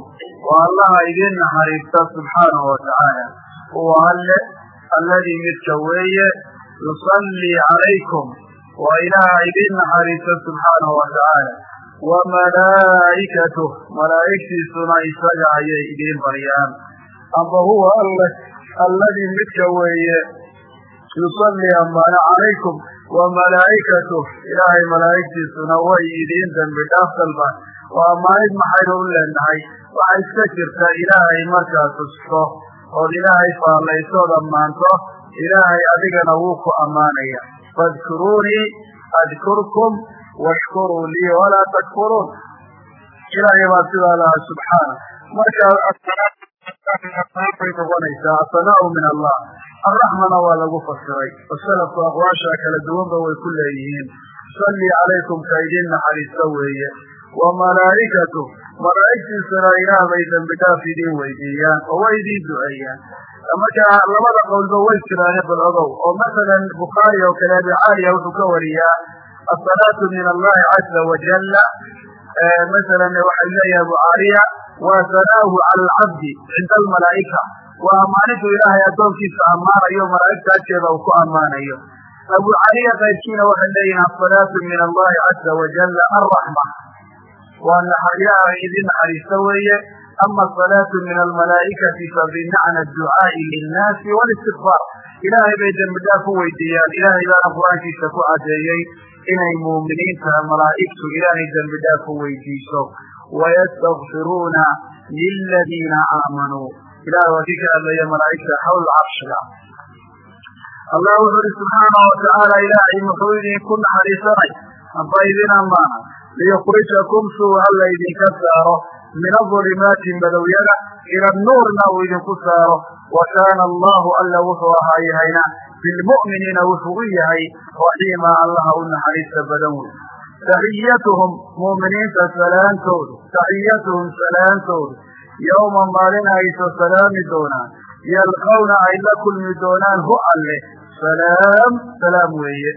waa allaha idin naxariista subxaanahu watacaala huwa alle alladii midka weeye yusallii calaykum waa ilaaha idin naxariista subxaanahu watacaala wa malaa'ikatuh malaa'igtiisuna isaga ayay idiin baryaan amba huwa alle alladii midka weeye yusallii ambaana calaykum wa malaa'ikatuh ilaahay malaa'igtiisuna way idiin dembi dhaaf dalbaan oo ammaanid maxaynu u leenahay? Waxaa iska jirta ilaahay markaad tusto ood ilaahay faallaysood ammaanto ilaahay adigana wuu ku ammaanaya. Fadkuruunii adkurkum washkuruu lii walaa takfuruun. Ilaahay baa sidaa lahaa subxaana. Markaa bay noqonaysaa asanaau min allah. Arraxmana waa lagu fasiray. Oo salafku aqwaasha kala duwanba way ku leeyihiin. Sallii calaykum ka idin naxariista weeye wa malaa'ikatu. Malaa'igtiisuna ilaah bay dembi dhaaf idiin weydiiyaan oo way idiin duceeyaan. Marka labada qowlba way jiraane bal oo masalan bukhaari oo kale abi caaliya wuxuu ka wariyaa asalaatu min allahi caza wajalla masalan waxay leeyahay abu caaliya waa sanaahu cala alcabdi cinda almalaa'ika. Waa ammaanintu ilaahay addoonkiisa ammaanayo malaa'igta agteeda uu ku ammaanayo. Abu caliya qayrkiina waxay leeyihiin asalaatu min allahi caza wajalla alraxma waa ilaahay idin naxariista weeye. Ama asalaatu min almalaa'ikati fa bimacna adducaa'i linnaasi walistikfaar ilaahay bay dembi dhaaf u weydiiyaan. Ilaahay baana qur'aankiisa ku cadeeyey inay muuminiinta malaa'igtu ilaahay dembi dhaaf weydiiso. Wayastakfiruuna liladiina aamanuu ilahay waa kii ka hadlaya malaa'igta xawl carshiga. Allah wuxu uhi subxaanahu watacaala ilaahay muxuu idinku naxariisanay amba idin ammaana liyukrijakum suu alla idinka saaro min aظulimaati madowyada ila nuurna uu idinku saaro wa kaana allahu alla wuxuu ahaa yahayna bilmu'miniina wuxuu u yahay raxiima allaha u naxariista badan wey taxiyatuhum mu'miniinta salaantoodu taxiyatuhum salaantoodu yowma maalin ayso salaami doonaan yalqawna ay la kulmi doonaan hu alle salaam salaam weeye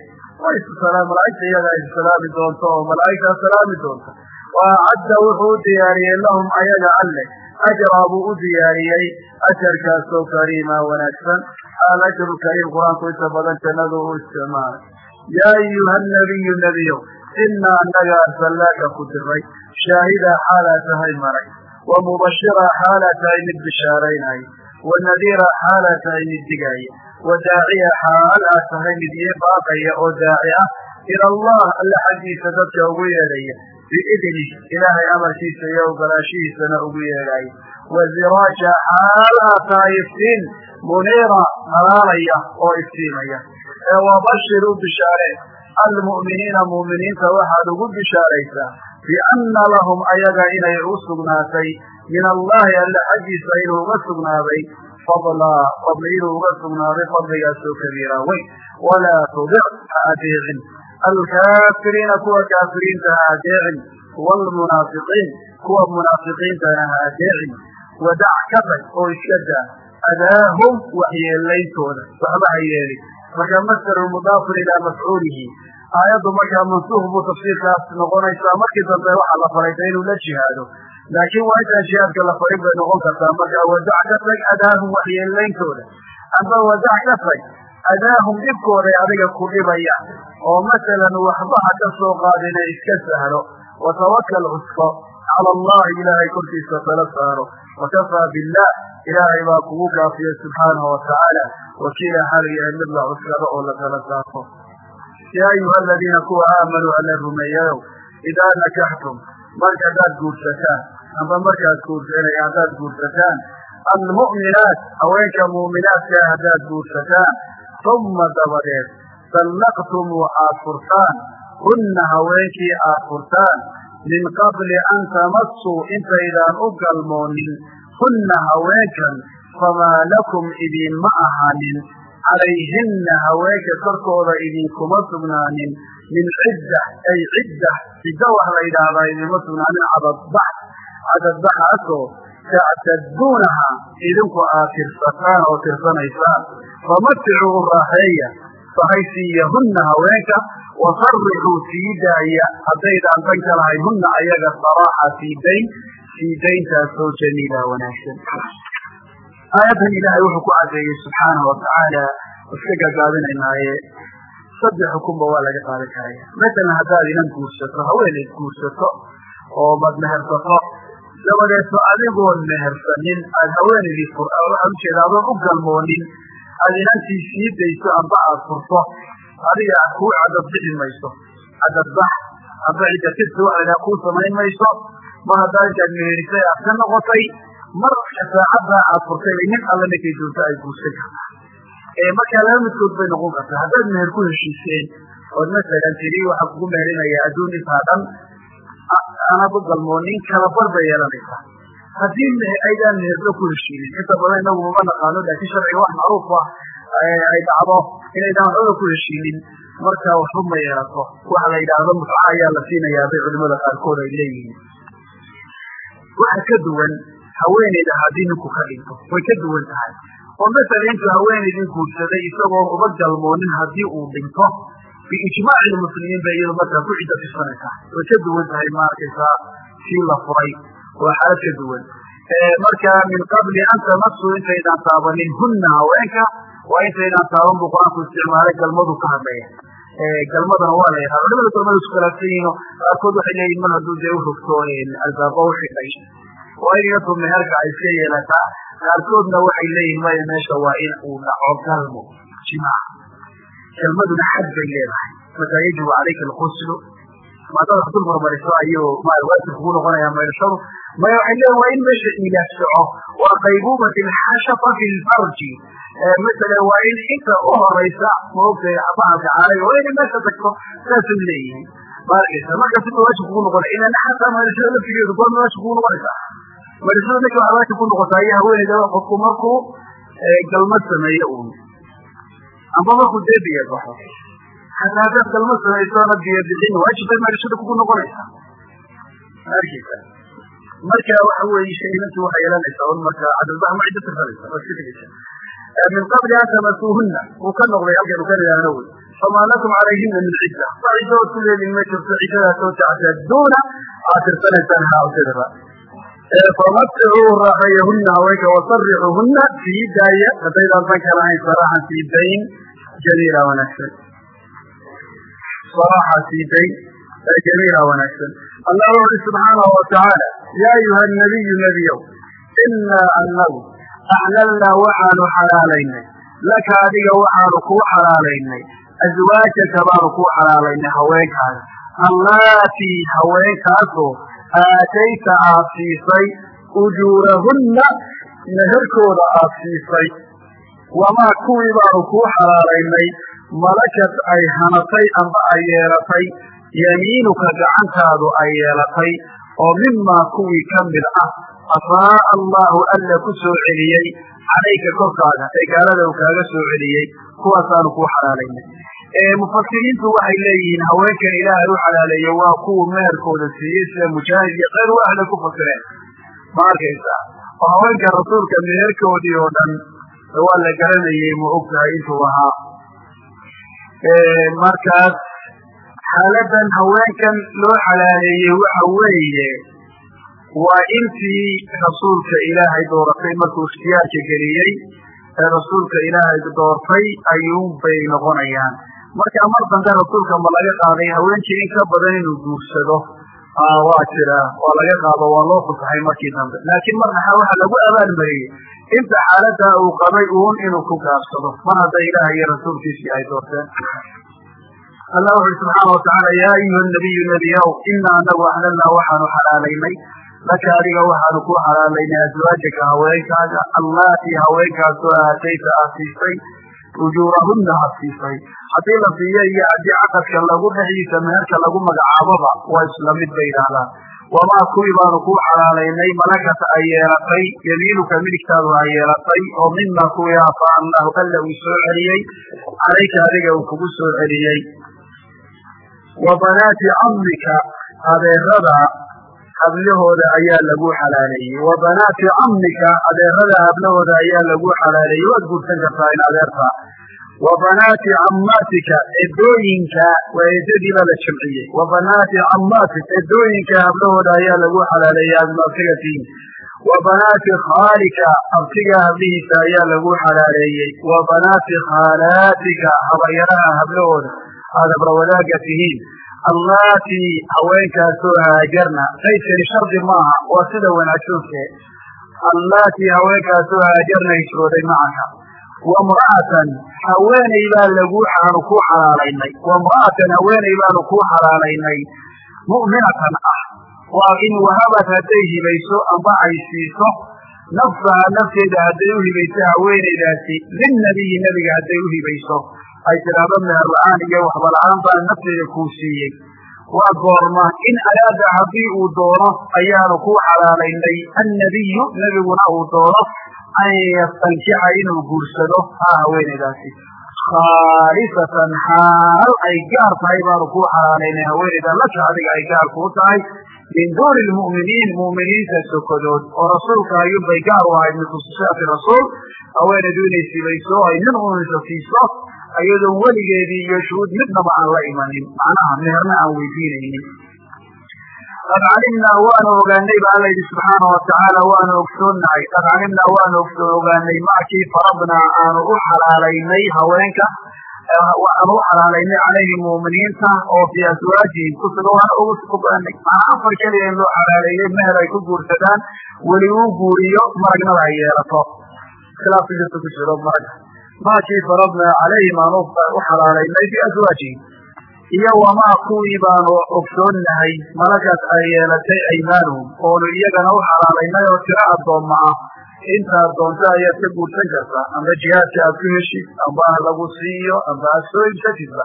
malaa'igta iyaga ay salaami doonto oo malaa'igtaa salaami doonta wa acadda wuxuu u diyaariyey lahum ayaga alle. Ajraa buu u diyaariyey ajarkaasoo kariima wanaagsan. Al ajru kariim qur'aanku inta badan jannadu u isticmaalay. Yaa ayuha nabiyu nebiyow inaa annaga arsalnaaka ku diray shaahida xaalaa tahay maray. Wa mubashira xaalaa tahay mid bishaaraynay wa nadiira xaalaa tahay mid digaaya wa daaciya xaal aad tahay mid ii baaqaya oo daaci ah ila allah alla xaggiisa dadka ugu yeedhaya biidnih ilaahay amarkiisa iyo ogolaashihiisana ugu yeedhaya wa ziraaja xaal aad tahay iftiin muniira halaalaya oo iftiimaya ee wabashir u bishaare almu'miniina mu'miniinta waxaad ugu bishaaraysaa bianna lahum ayaga inay u sugnaatay min allahi alla xaggiisa inuu uga sugnaaday fadlaa fadli inuu uga sugnaaday fadligaasoo kabiira weyn walaa tudic ha adeecin alkaafiriina kuwa kaafiriinta ha adeecin waalmunaafiqiin kuwa munaafiqiintana ha adeecin wadac ka tag oo iska daa adaahum waxyeelayntooda waxba ha yeelin marka masdaru mudaafun ilaa mafcuulihi aayaddu markaa mansuuq buu tafsiirkaas noqonaysaa markii dambe waxaa la laakiin waa intaan jihaadka la farin bay noqon kartaa marka wadac ka tag adaahum waxyeelayntooda amba wadac ka tag adaahum dhibkooday adiga ku dhibaya oo masalan waxba ha ka soo qaadina iska sahlo watawakal cusko cala allahi ilaahay korkiisa tala saaro wakafaa billah ilaahay baa kugu kaafiya subxaanahu watacaala wakiila yahay mid la cuskado oo la tala saarto yaa ayuha aladiina kuwa aamanuu alla rumeeyayow idaa nakaxtum marka haddaad guursataan amba markaad guursanay haddaad guursataan almu'minaat haweenka muuminaadka haddaad guursataan uma dabadeed dallaqtumuu aad furtaan hunna haweenkii aad furtaan min qabli an tamassuu intaydaan u galmoonin hunna haweenkan famaa lakum idiinma ahaanin calayhinna haweenka korkooda idinkuma sugnaanin min cidda ay cidda ciddo wax la yidhaahdaa idinkuma sugnaanin cadadbax cadadbaxaasoo tactaduunaha idinku aad tirsataan oo tirsanaysaan famaticuu u raaxeeya fahaysiiyahunna haweenka wasarixuu sii daaya haddaydaan dan ka lahayn hunna ayaga saraaxa sii dayn sii dayntaasoo jamiila wanaagsan. Aayaddan ilaahay wuxuu ku cadeeyey subxaanahu watacaala iska gagaabinaynaaye saddex xukunba waa laga qaadan karaya masalan haddaad inan guursato haweenayd guursato oo mad mehersato dabadeeto adigoon mehersanin aad haweenaydii waxaa ujeeda adoon u galmoonin aad inantii sii dayso amba aad furto adiga kuu cadadbixi mayso. Cadadbax amba cidda tirsi waxa laydhaha kuu samayn mayso. Mar haddaa intaad meherisay aad ka noqotay marka saacaddaa aad furtay nin alla ninkay doonto ay guursan kartaa markaa laba midkood bay noqon kartaa. Haddaad meher ku heshiiseen ood masalan tidhi waxaa kugu meherinayaa adduun intaa dhan anaad u galmoonin kala bar bay yeelanaysaa. Haddii aydaan meherba ku heshiinin inta badan inagu mama naqaano laakiin sharciga wax macruuf ah ay dhacdo inaydaan waxbaba ku heshiinin. Marka waxba ma yeelato. Waxa la yidhaahdo mutca ayaa la siinayaa bay culimada qaarkood ay leeyihiin. Waxa ka duwan haweeneyda haddii ninku ka dhinto way ka duwan tahay oo masala intuu haweeneydin guursaday isagoon uba galmoonin haddii uu dhinto. Biijmaaci lmuslimiin bay iyadu markaa ku cidda tirsanaysaa way ka duwan tahay ma arkaysaa sii la furay. Waa xaalad ka duwan. Marka min qabli an tamasuu intaydaan taabanin hunna haweenka waa intaydaan taaban buu qur'aanku isticmaalay galmadu ka hadlaya. Galmadana waa la yaqaan culimada galmada isku khilaafsan qaarkood waxay leeyihiin mar hadduu dee urugto albaaba uxidhay waa in iyadu meherka ay iska yeelataa qaarkoodna waxay leeyihiin maya meesha waa in uu dhaco galmo jimaac galmaduna xad bay leedahay. Markaa yajibu calayka alquslu maadada wax dul marmariso ayuu waajib kugu noqonaya maydhashadu maya waxay leeyihiin waa in meesha ilaaf soco. Waa qaybuubati alxashafa fi lfarji masala waa in inta u horaysa maogtay bahalka caalay waa inay meesha tagto saasay leeyihiin. Ma arkaysa marka sida waajib kugu noqonaya ilan xataa maydhashada laftigeedu goorma waajib kugu noqonaysaa maydhashada ninka waajib ku noqotaa iyo haweeneyda qofku markuu galmad sameeyo uun. Amba markuu dee biyo baxo. Hataa haddaad galmad samaysoona biyo bixin waajib bay maydhashada kugu noqonaysaa? Ma marka waxa weeye shaynantu waxay yeelanaysaa un marka cadalbax ma ciddo tirsanaysa waa iska tegeysa. Min qabli an tamasuuhuna uu ka noqday halkaynu ka nidhaahno wey famaa lakum calayhina min cidda. Ciddo ood ku leedin ma jirto ciddadaasoo tactaduuna aad tirsanaysaan haawsadaba famaticuu raaxeeyahuna haweenka wasarixuhuna sii daaya haddaydaan dan ka lahayn saraaxan sii dayn jamiila wanaagsan. Saraaxa sii dayn jamiila wanaagsan. Allah wuxu subxaanahu watacaala yaa ayuha nabiyu nebiyow inaa anagu axlalnaa waxaanu xalaalaynay laka adiga waxaanu kuu xalaalaynay aswaajaka baanu kuu xalaalaynay haweenkaaga allaatii aatayta aad siisay ujuurahunna meherkooda aad siisay. Wamaa kuwii baanu kuu xalaalaynay malakad ay hanatay amba ay yeelatay yamiinuka gacantaadu ay yeelatay oo mimaa kuwii ka mid ah. Afaa allahu alla ku soo celiyey calayka korkaaga ee gaalada uu kaaga soo celiyey kuwaasaanu kuu xalaalaynay mufasiriintu waxay leeyihiin haweenkan ilaahay u xalaaleeye waa kuwa meherkooda siiyey sida mujaahid iyo kayr waxda ku fasireen ma arkaysaa? Oo haweenka rasuulka meherkoodii oo dhan waa la garanayey ma ogtahay intuu ahaa. Markaas xaaladan haweenkan loo xalaaleeyey waxa weeye waa intii rasuulka ilaahay dooratay markuu ikhtiyaarka geliyey ee rasuulka ilaahay doortay ayuun bay noqonayaan marka mar dambe rasuulka ma laga qaaday haweenkii in ka badan inuu guursado waa jira waa laga qaado waa loo fusaxay markii dambe. Laakiin mar dhaxa waxa lagu abaalmariyey inta xaalada uu qabay uun inuu ku gaabsado mar hadda ilaahay iyo rasuulkiisii ay doorteen. Allah wuxu uhi subxaana watacaala yaa ayuha nabiyu nebiyaw inaa anagu axlalnaa waxaanu xalaalaynay. Laka adiga waxaanu ku xalaalaynay aswaajaka haweenkaaga. Allaatii haweenkaasoo aatayta aad ujuurahunna aad siisay. Haddii la siiyo iyo haddii caqadka lagu dhexdiisa meherka lagu magacaaboba waa isla mid bay yidhaahdaan. Wamaa kuwii baanu kuu xalaalaynay malakat ay yeelatay yamiinuka midigtaadu ay yeelatay oo mima kuwii afa allahu alla uu soo celiyey calayka adiga uu kugu soo celiyey. Wa banaati camika adeerada hablahooda ayaa lagu xalaaleeyey wa banaati camika adeerada hablahooda ayaa lagu xalaaleeyey waad guursan kartaa in adeerta. Wa banaati cammaatika edooyinka waa eedadiiba la jamciyey wa banaati cammaatik edooyinka hablahooda ayaa lagu xalaaleeyey abtiga tihin wa banaati khaalika abtiga hablihiisa ayaa lagu xalaaleeyey wa banaati khaalaatika habayaraha hablahooda aad habrawadaagga tihiin allaatii haweenkaasoo haajarna qaydkani shardi maaha waa sida wanaagsanke. Allaatii haweenkaasoo haajarna hijrooday macaka wamra'atan haweeney baa lagu aanu ku xalaalaynay. Wamra'atan haweeney baanu ku xalaalaynay. Mu'minatan ah waa in wahabad hadday hibayso amba ay siiso. Nafsaha nafteeda hadday u hibayso haweeneydaasi linnabiyi nebiga hadday u hibayso ay tidhaahdo meher la'aan iyo waxba la'aan baan nafteeda kuu siiyey. Waa goorma in araada haddii uu doono ayaanu ku xalaalaynay annabiyu nebiguna uu doono an yastankixa inuu guursado. Ha haweeneydaasi. Khaalisatan xaal ay gaar tahay baanu kuu xalaalaynay haweeneyda. Laka adiga ay gaar kuu tahay. Min duuni lmu'miniin mu'miniinta sokodood. Oo rasuulka ayuunbay gaar u ahayd min khusuusiyaati rasuul. Haweeneydu inay sibayso ay nin unisa siiso ayadoon weligeedii iyo shuhuud midnaba aan la imanin. Macnaha meherna aan weydiinaynin. Qad calimnaa waanu ogaanay ba alla yidhi subxaana watacaala waanu ogsoonnahay. Qad calimnaa waanu ogsoon ogaanay makii faradnaa aanu u xalaalaynay haweenka aanu u xalaalaynay calayhim mu'miniinta oo fii aswaajihim kusuga waana ugu ogaanay. Maanaa afar keliya in loo xalaaleeyey meher ay ku guursadaan weli uu guuriyo maragnaba ay yeelato. Khilaafka jirta ku jiro marag makii faradnaa calayhim aanu u xalaalaynay fii aswaajihim iyo wamaa kuwii baanu ogsoonnahay malakaas ay yeelatay aymaanuhum oonu iyagana u xalaalaynay oo tiro addoomma ah. Intaad doonto ayaad ka guursan kartaa amba jihaadka aad ku heshid amba ah lagu siiyo amba aad soo ibsatidba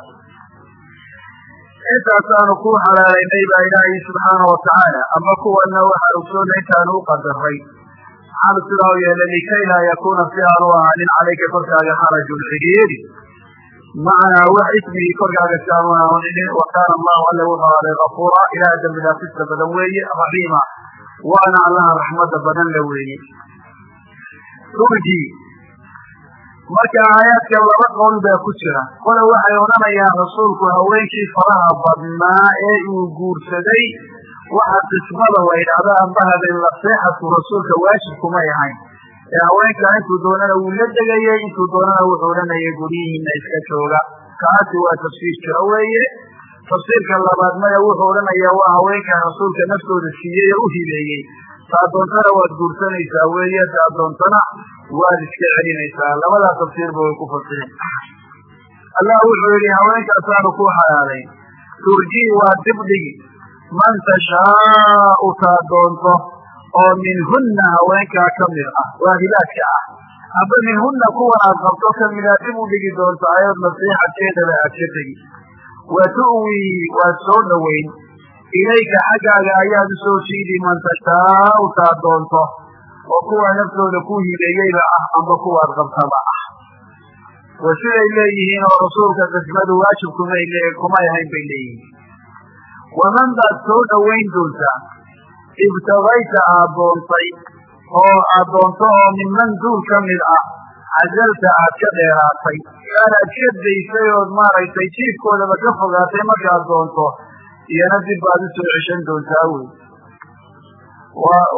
intaasaanu ku xalaalaynay baa ilaahay subxaana watacaala amba kuwana waxaan ogsoonnay intaanu u qadaray maxaanu sidaa u yeelay likay laa yakuuna si ahaanin calayka korkaaga xarajun cidhiiri macnaa wax ismigii korkaaga si aanu wa kaana allahu alla wuxuu aaday kafuura ilaah dhaafista badan weeye raxiima waana allaha raxmada badan la weeye turji marka aayaadka laba qowl baa ku jira qole waxay odhanayaan rasuulku haweenkii faraha badnaa ee uu guursaday waxa qismada la yidhaahdo amba habeen laseexadku rasuulka waajib kumay ahayn. Ee haweenka intuu doonana wuu la degayey intuu doonana wuxuu odhanayay guryihiina iska jooga. Kaasi waa tafsiir jiro weeye. Tafsiirka labaad maya wuxuu odhanayaa waa haweenka rasuulka naftooda siiyey oo u hibeeyey. Taa doontana waad guursanaysaa weeye taa doontana waad iska celinaysaa. Labadaa tafsiirba way ku fasireen allah wuxuu yihi haweenkaasaanu ku xalaalayn turjii waa dibdhigi man tashaau taa doonto oo minhunna haweenkaa ka mid ah waa hilaadka ah. Amba minhunna kuwan aad qabto kamida dib u dhigi doonto ayaod nasiixadkeedaba aad ka tegi. Wa tu'wii waad soo dhoweyn ilayka xaggaaga ayaad u soo jiidi man tashaau taa doonto. Oo kuwa naftooda ku hibeeyeyba ah amba kuwaad qabtaba ah. Wa siday leeyihiin oo rasuulka qismadu waajib kumay kumay ahayn bay leeyihiin waman baad soo dhowayn doontaa ibtagayta aad doontay oo aad doonto oo minman duul ka mid ah cajalta aad ka dheeraatay aanaad ka daysay ood maaragtay jiifkoodaba ka fogaatay markaad doonto iyana dib baad u soo ceshan doontaa wey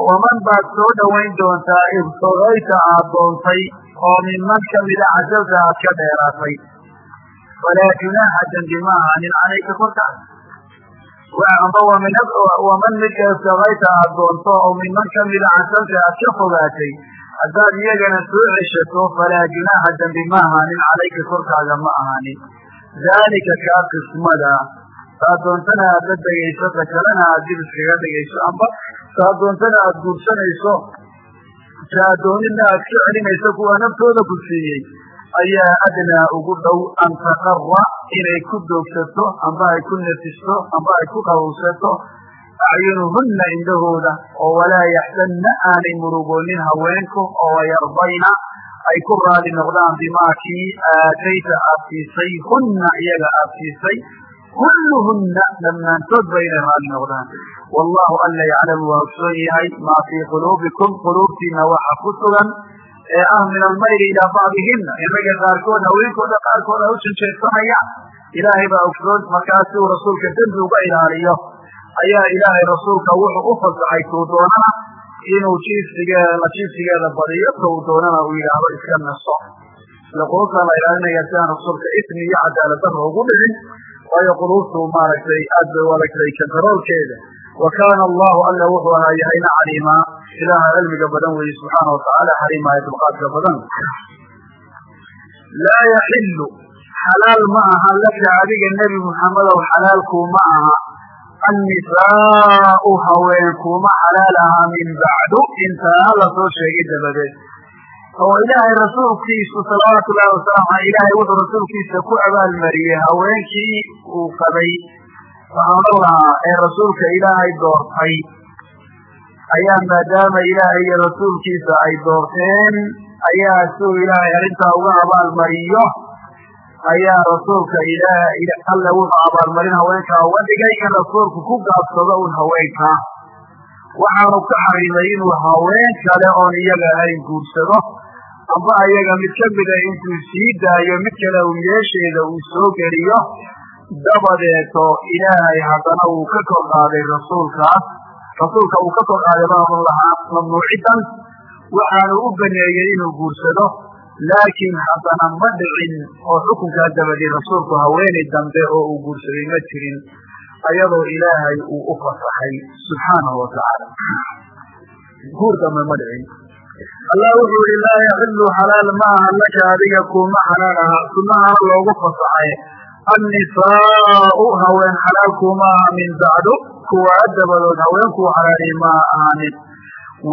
waman baad soo dhowayn doontaa ibtagayta aad doontay oo minman kamida cajalta aad ka dheeraatay falaa junaaxa dembi ma ahaanin calayka korkaas amba waman midka ibtagayta aad doonto oo minman kamida cajalta aad ka fogaatay haddaad iyagana soo ceshato falaa junaaxa dembi ma ahaanin calayka korkaaga ma ahaanin daalika kaa qismada saa doontana aad la degayso ta kalena aad dib iskaga dhigayso amba saa doontana aad guursanayso ta adoonina aad ka celinayso kuwa naftooda ku siiyey ayaa adnaa ugu dhow an taqara inay ku doogsato amba ay ku nefisto amba ay ku qabowsato. Acyunuhunna indhahooda oo walaa yaxsanna aanay murugoonin haweenku oo wayardayna ay ku raali noqdaan bimaa kii aatayta aad siisay hunna iyaga aad siisay kulluhunna dhammaantood ba inay raali noqdaan. Wallahu alla yaclamu waa ogsoon yahay maa fii quluubikum quluubtiina waxa ku sugan ee ah min almayli ilaa bacdihina inaga qaarkood haweenkooda qaarkood ay u janjeedsanayaan ilaahay baa ogsoon markaas si uu rasuulka dembi uga ilaaliyo. Ayaa ilaahay rasuulka wuxuu u fasaxay tuu doonana inuu jiifsigeeda jiifsigeeda badiyo tuu doonana uu yidhaahdo iska naso. Sida qulubta la ilaalinaya si rasuulka ismi iyo cadaalad darra ugu dhicin waayo quluubtu maaragtay aad bay u adagtay kantaroolkeeda. Wa kaana allahu alla wuxuu ahaa yahayna caliimaa ilaaha cilmiga badan weeye subxaana watacaala xaliimaayo dulqaadka badan. Laa yaxilu xalaal ma aha laka adiga nebi muxammedow xalaalkuu ma aha. Annisaau haweenkuuma xalaal aha min bacdu intaa la soo sheegay dabadeed. Oo ilaahay rasuulkiisu salawaatu ullahi wasalaamu aley ilaahay wuxuu rasuulkiisa ku abaalmariyey haweenkii uu qabay. Lahaa ee rasuulka ilaahay doortay ayaa maadaama ilaahay iyo rasuulkiisa ay doorteen ayaa siuu ilaahay arrintaa uga abaalmariyo ayaa rasuulka alle wuxuu abaalmarin haweenkaa uga dhigay in rasuulku ku gaabsado un haweenkaa waxaanu ka xarimay inuu haween kale oon iyaga ahayn guursado amba ayaga mid kamida intuu sii daayo mid kale uu meesheeda uu soo geliyo. Dabadeeto ilaahay haddana uu ka kor qaaday rasuulkaas rasuulka uu ka kor qaaday baaban lahaa mamnuucidan waxaanu u baneeyey inuu guursado. Laakiin haddana ma dhicin oo xukunkaa dabadeed rasuulku haweenay dambe oo uu guursaday ma jirin ayadoo ilaahay uu u fasaxay. Subxaanahu watacaala guur dambe ma dhicin. Allah wuxuu yihi laa yaxilu xalaal ma aha laka adiga kuuma xalaal aha sunahana loogu fasaxay. Annisaau haween xalaal kuuma aha min bacdu kuwa dabadood haweenkuu xalaali ma ahaanin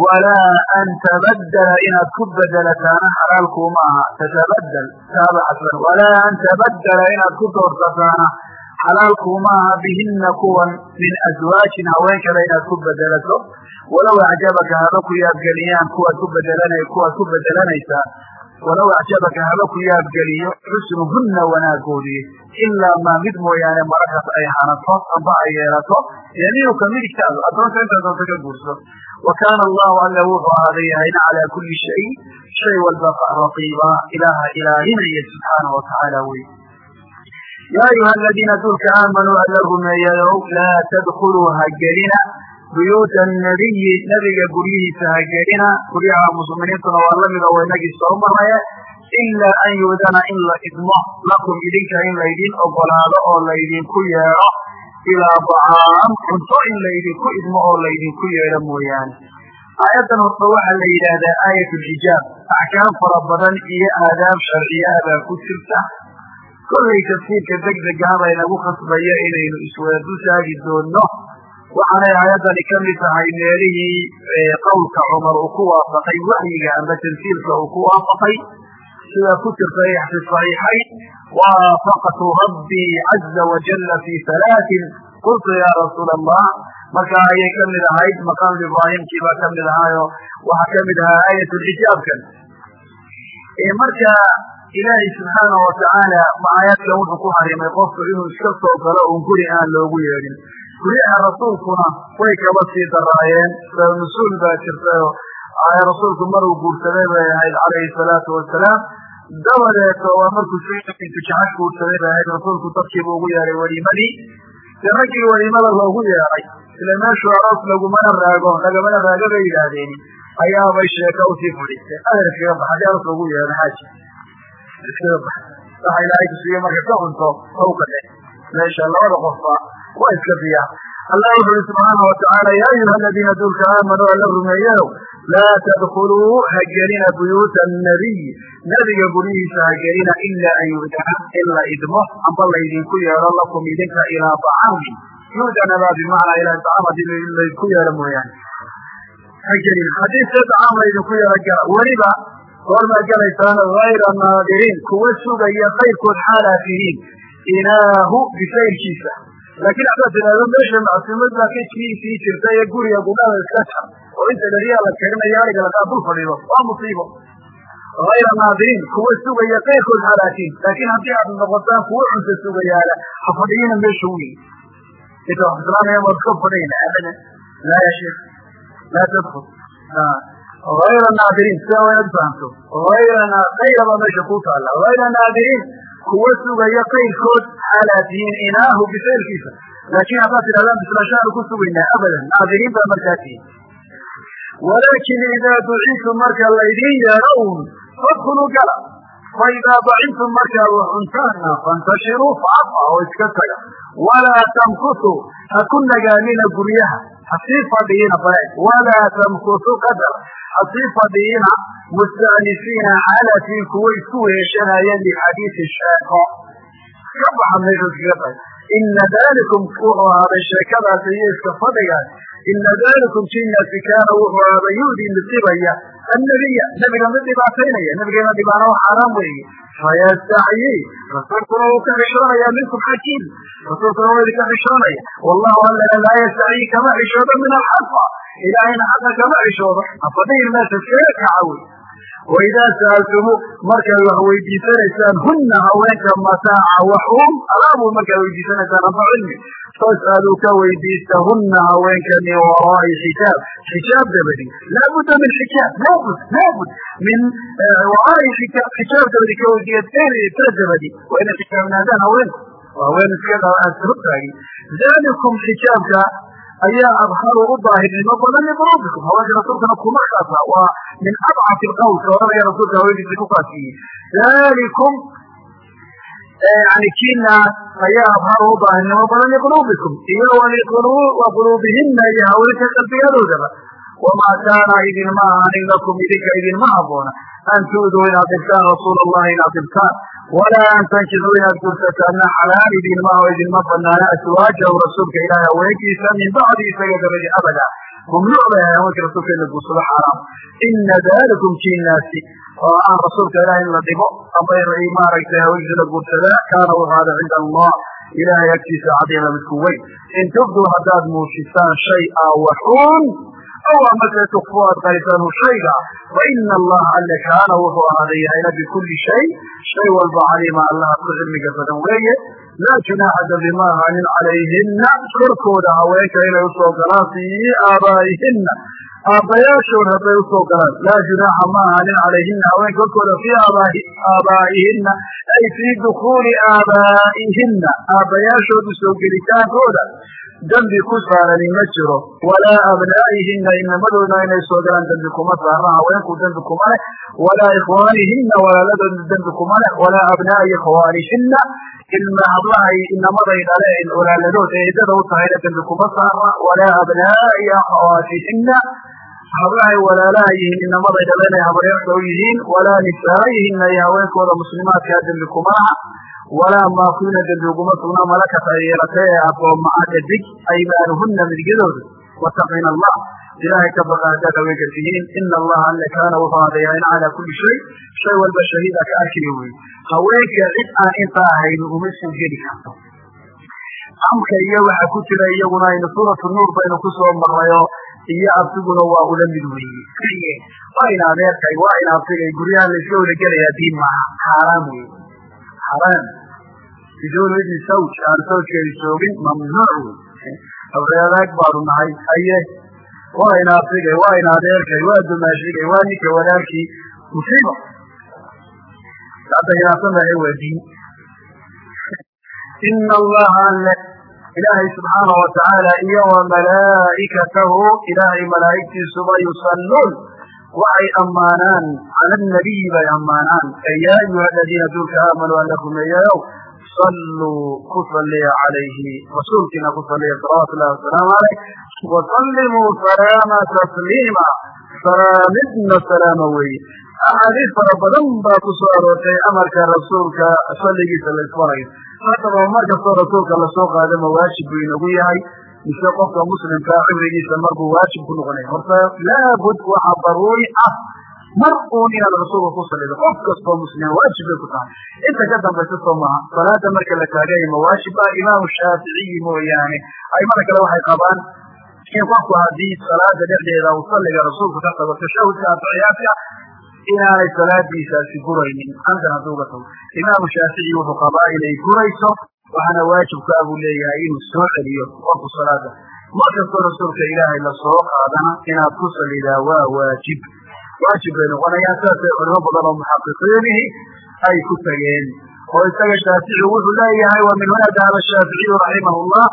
walaa an tabaddala inaad ku bedelataana xalaalkuuma aha. Tatabadel taaba xasan walaa an tabaddala inaad ku doorsataana xalaalkuuma aha. Bihina kuwan min aswaajin haween kale inaad ku bedelato walow acjabaka haba ku yaabgeliyaan kuwaad ku bedelan kuwaad ku bedelanaysaa walow acjabaka haba ku yaabgeliyo xusnuhunna wanaagoodii ilaa maa mid mooyaane marakaas ay hanato amba ay yeelato yamiinuka midigtaadu addoonta intaa doonta ka guurso. Wa kaana allahu alla wuxuu ahaaday yahayna calaa kulli shay shay walba raqiiba ilaaha ilaalinaya subxaanahu watacaala wey yaa ayuha aladiina duulka aamanuu alla rumeeyayow laa tadkuluu ha gelina buyuuta nabiyi nebiga guryihiisa ha gelina guryaha muslimiintuna waa la mid oo inagii soo maraye ilaa an yuudana in la idmo. Lakum idinka in laydin ogolaado oo laydinku yeedho. Ilaa bacaam cunto in laydinku idmo oo laydinku yeedho mooyaane. Aayaddan horta waxaa la yidhaahdaa aayat lxijaab axkaam fara badan iyo aadaab sharciya ah baa ku jirta. Kollay tafsiirka degdegaha baynagu khasbaya inaynu iswada dusaagi doonno waxaanay aayaddani ka mid tahay meelihii qowlka cumar uu ku waafaqay waxyiga amba tansiilka uu ku waafaqay. Sida ku jirta fi صaxiixayn waafaqtu rabbii caza wajala fi halaatin qultu ya rasuula allah markaa ayay ka mid ahayd maqaam ibraahimkii baa ka mid ahaayo waxaa ka mid ahaa aayat xijaabkan marka ilaahay subxaanahu watacaala aayaadkan wuxuu ku harimay qofku inuu iska soo galo un guri aan loogu yeedhin guryaha rasuulkuna way kaba sii daraayeen. Mas'uul baa jirtayo rasuulku maruu guursaday bay ahayd calayhi salaatu wasalaam dabadeeto waa markuu jaxash guursaday bay ahayd rasuulku dadkiibu ugu yeedhay weliimadii dee raggii weliimada loogu yeedhay ila meeshu aroos lagumana raago lagamana raago bay yidhaahdeen ayaabay sheeka u sii fadhiisteen aher iskaga bax haddii aroos loogu yeedho xaaji. Iskaga bax waxa ilaahay kusiiye marka ka cunto hawkadhe meesha labada qofba waa iska biyaan allah wuxu uhi subxaana watacaala yaa ayuha aladiina duulka aamanuu alla rumeeyanow laa tadkuluu ha gelina buyuuta annabiy nebiga guryihiisa ha gelina ila an yudaca in idmo amba laydinku yeedho lakum idinka ilaa tacaami yudanabaa bimacnaa ilaa tacaam haddii laydinku yeedho mooyaane. Ha gelina haddii se tacaam laydinku yeedho gala weliba goormaa gelaysaan hayra naadiriin kuwa sugaya khayrkood xaalaad tihiin inaahu bisaylkiisa laakiin haddaad tidhaahdo meesha macsuumad baa jirta ee guriga gudhada iska jar oo inta dheriyaa la karinayo ariga lagaa dul fadhido waa musiibo hayra naadiriin kuwa sugaya kayrkood xaalaatiin laakiin haddii aad noqotaan kuwa cunta sugayaala ha fadhiyina meesha weyn inta wax islaamaya waad ka fadhayna abadan laa ya sheekh laa tadkul hayra naadiriin sidaa waa inaad fahamto hayra kayra baa meesha ku taala hayra naadiriin kuwa sugaya kayrkood xaalaad tihiin inaahu bisaylkiisa laakiin haddaad tidhahdaan bislaashaanu ku sugaynaa abadan naadiriin baa markaa walaakin idaa ducitum marka laydin yeedho un fadkuluu gala. Fa idaa dacimtum markaad wax cuntaanna fantashiruu faafa oo iska taga. Walaa tamkusu ha ku nagaanina guryaha hasii fadhiina bare walaa tamkusu qadar hasii fadhiina musta'nisiina xaalatiin kuwa isku weeshanayeen lixadiisi sheeko ka baxa meesha iskaga tahay ina dalikum wuxuu ahaaday sheekadaas iyo iska fadhigaas ina dalikum jinasi kaana wuxuu ahaaday yu'dii midibaya annabiya nabiga mid dhibaataynaya nabigeena dhibaana wa xaaraan weeye fayastaxyii rasuulkuna wuu ka xishoonaya minkum xakiim rasuulkuna waa idinka xishoonaya wallahu allana laa yastaxyii kama xishoodo min alxaqa ilaahayna xaqa kama xishoodo afadhihin meesha kaca wey waidaa sa'altumu markaad wax weydiisanaysaan hunna haweenka mataaca waxuun alaabuu markaad weydiisanaysaan amba cilmi fas'aluu ka weydiista hunna haweenka min waraa'i xijaab xijaab dabadi laabudda min xijaab laabud laabud min waraa'i xijaab xijaab dabadi ka weydiiya ta dabadi waa inay xijaabnaadaan haweenku haween iska hortaagi dalikum xijaabka ayaa adharu u daahirnimo badan liquluubikum haweenka rasuulkana kuma kaasa. Waa min adcafi lqawlka odhanaya rasuulka haweenkiisa ku kaasiye dalikum yani kiinaas ayaa adharu u daahirnimo badan liquluubikum iyo wa quluubihina iyo haweenka qalbiyadoodaba wamaa kaana idinma ahanin lakum idinka idinma haboona an tu'duu inaad dhibtaan rasuula allahi inaad dhibtaan walaa an tankixuu inaad gursataanna xalaal idinma idinma banaana aswaajahu rasuulka ilaahi haweenkiisa min bacdi isaga dabadi abada mamnuuc haweenka rasuulka in la guursado xaaraam ina dalikum kiinaasi oo aan rasuulka ilahi in la dhibo ama maaragtay haweenkiisa la guursadaa kaana wuxuu ada cinda allah ilahay agtiisa cadiima midku weyn in tubduu haddaad muujisaan shay a waxuun aw amase tukfu aad qarisaan shayga fa ina allaha alle kaana wuxuu ahaaday yahayna bikulli shay shay walba caliima allaha ku cilmiga badan weeye laa junaaxa dambi ma ahaanin calayhina korkooda haweenka inay u soo galaan fii aabaa'ihinna aabbayaashood hadday u soo galaan laa junaaxa ma ahaanin calayhina haweenka korkooda fii aabaa'ihinna dembi ku saarani ma jiro. Walaa abnaa'ihinna inamadooda inay soo galaan dembi kuma saarna haweenku dembi kuma leh. Walaa ikhwaanihinna walaaladooda dembi kuma leh. Walaa abnaa'i ikhwaanihinna ilma hablahay inamaday dhaleen walaaladood ee iddada u tahayna dembi kuma saarna walaa abnaa'i akhawaatihinna hablahay walaalaha yihiin inamaday dhaleen ay habaryarta u yihiin. Walaa nisaa'ihinna iyo haweenkooda muslimaadkaa dembi kuma laha walaa maakuuna dembi uguma sugna malakat ay yeelatay ee addoommaa dhadig aymaanuhunna midigyadooda wataqina allah ilaahay ka baqa haddaad haweenka tihiin ina allaha alle kaana wuxuu adeeyain calaa kulli shay shay walba shahiida ka arkiya wey haweenka cid aan intaa ahayn uma soo geli karto amka iyo waxa ku jira iyaguna aynu suuratu nuur baynu ku soo marnayo iyo abtiguna waa ula mid weeye waa in adeerkay waa in abtigay guryaha layska wada gelayaa diin maaha xaaraan wey xaaraan biduuni idni sawj aan sawjkeedi joogin mamnuuc wey habreedaag baanu nahay haye waa in abtigay waa in adeerkay waa dumaashigay waa ninka walaalkii musiiba saasayaasanaa waa diin ina allaha alle ilaahay subxaana watacaala iyo wa malaa'ikatahu ilaahay malaa'igtiisuba yusalluun waxay ammaanaan cala nabiyi bay ammaanaan ee yaa ayuha aladiina duulka aamanuu alla rumeeyayow salluu ku salliya calayhi rasuulkiina ku salliya salawatu llahi wasalaamu caleyh wasallimuu salaama tasliima salaamidna salaama weeye axaadiis fara badan baa ku soo aroortay amarka rasuulka salligiisa la isfarayo haddaba mar kastoo rasuulka la soo qaado ma waajib buu inagu yahay mise qofka muslimkaa cibrigiisa markuu waajib ku noqonaya horta laabud waxaa daruuri ah mar uun inaad rasuulka ku salido qof kastoo muslima waajib bay ku tahay. Inta ka dambaysa soo maaha salaada marka la taagaya ma waajib ah imaamu shaaficiyi mooyaane aimada kale waxay qabaan in qofku haddii salaada dhexdeeda uu salliga rasuulka ka tago tashahudka atixiyaadka inaanay salaadiisaasi guraynin amdan hadduu uga tago. Imaamu shaafici wuxuu qabaa inay gurayso waxaana waajibkaa buu leeyahay inuu soo celiyo qofku salaada. Mar kastoo rasuulka ilaahay la soo qaadana inaad ku salidaa waa waajib waajib bay noqonayaan saasay culimo badan oo muxaqiqiinihi ay ku tegeen oo isaga shaafici wuxuu leeyahay wa min hunaa dahaba shaaficiyu raximah llah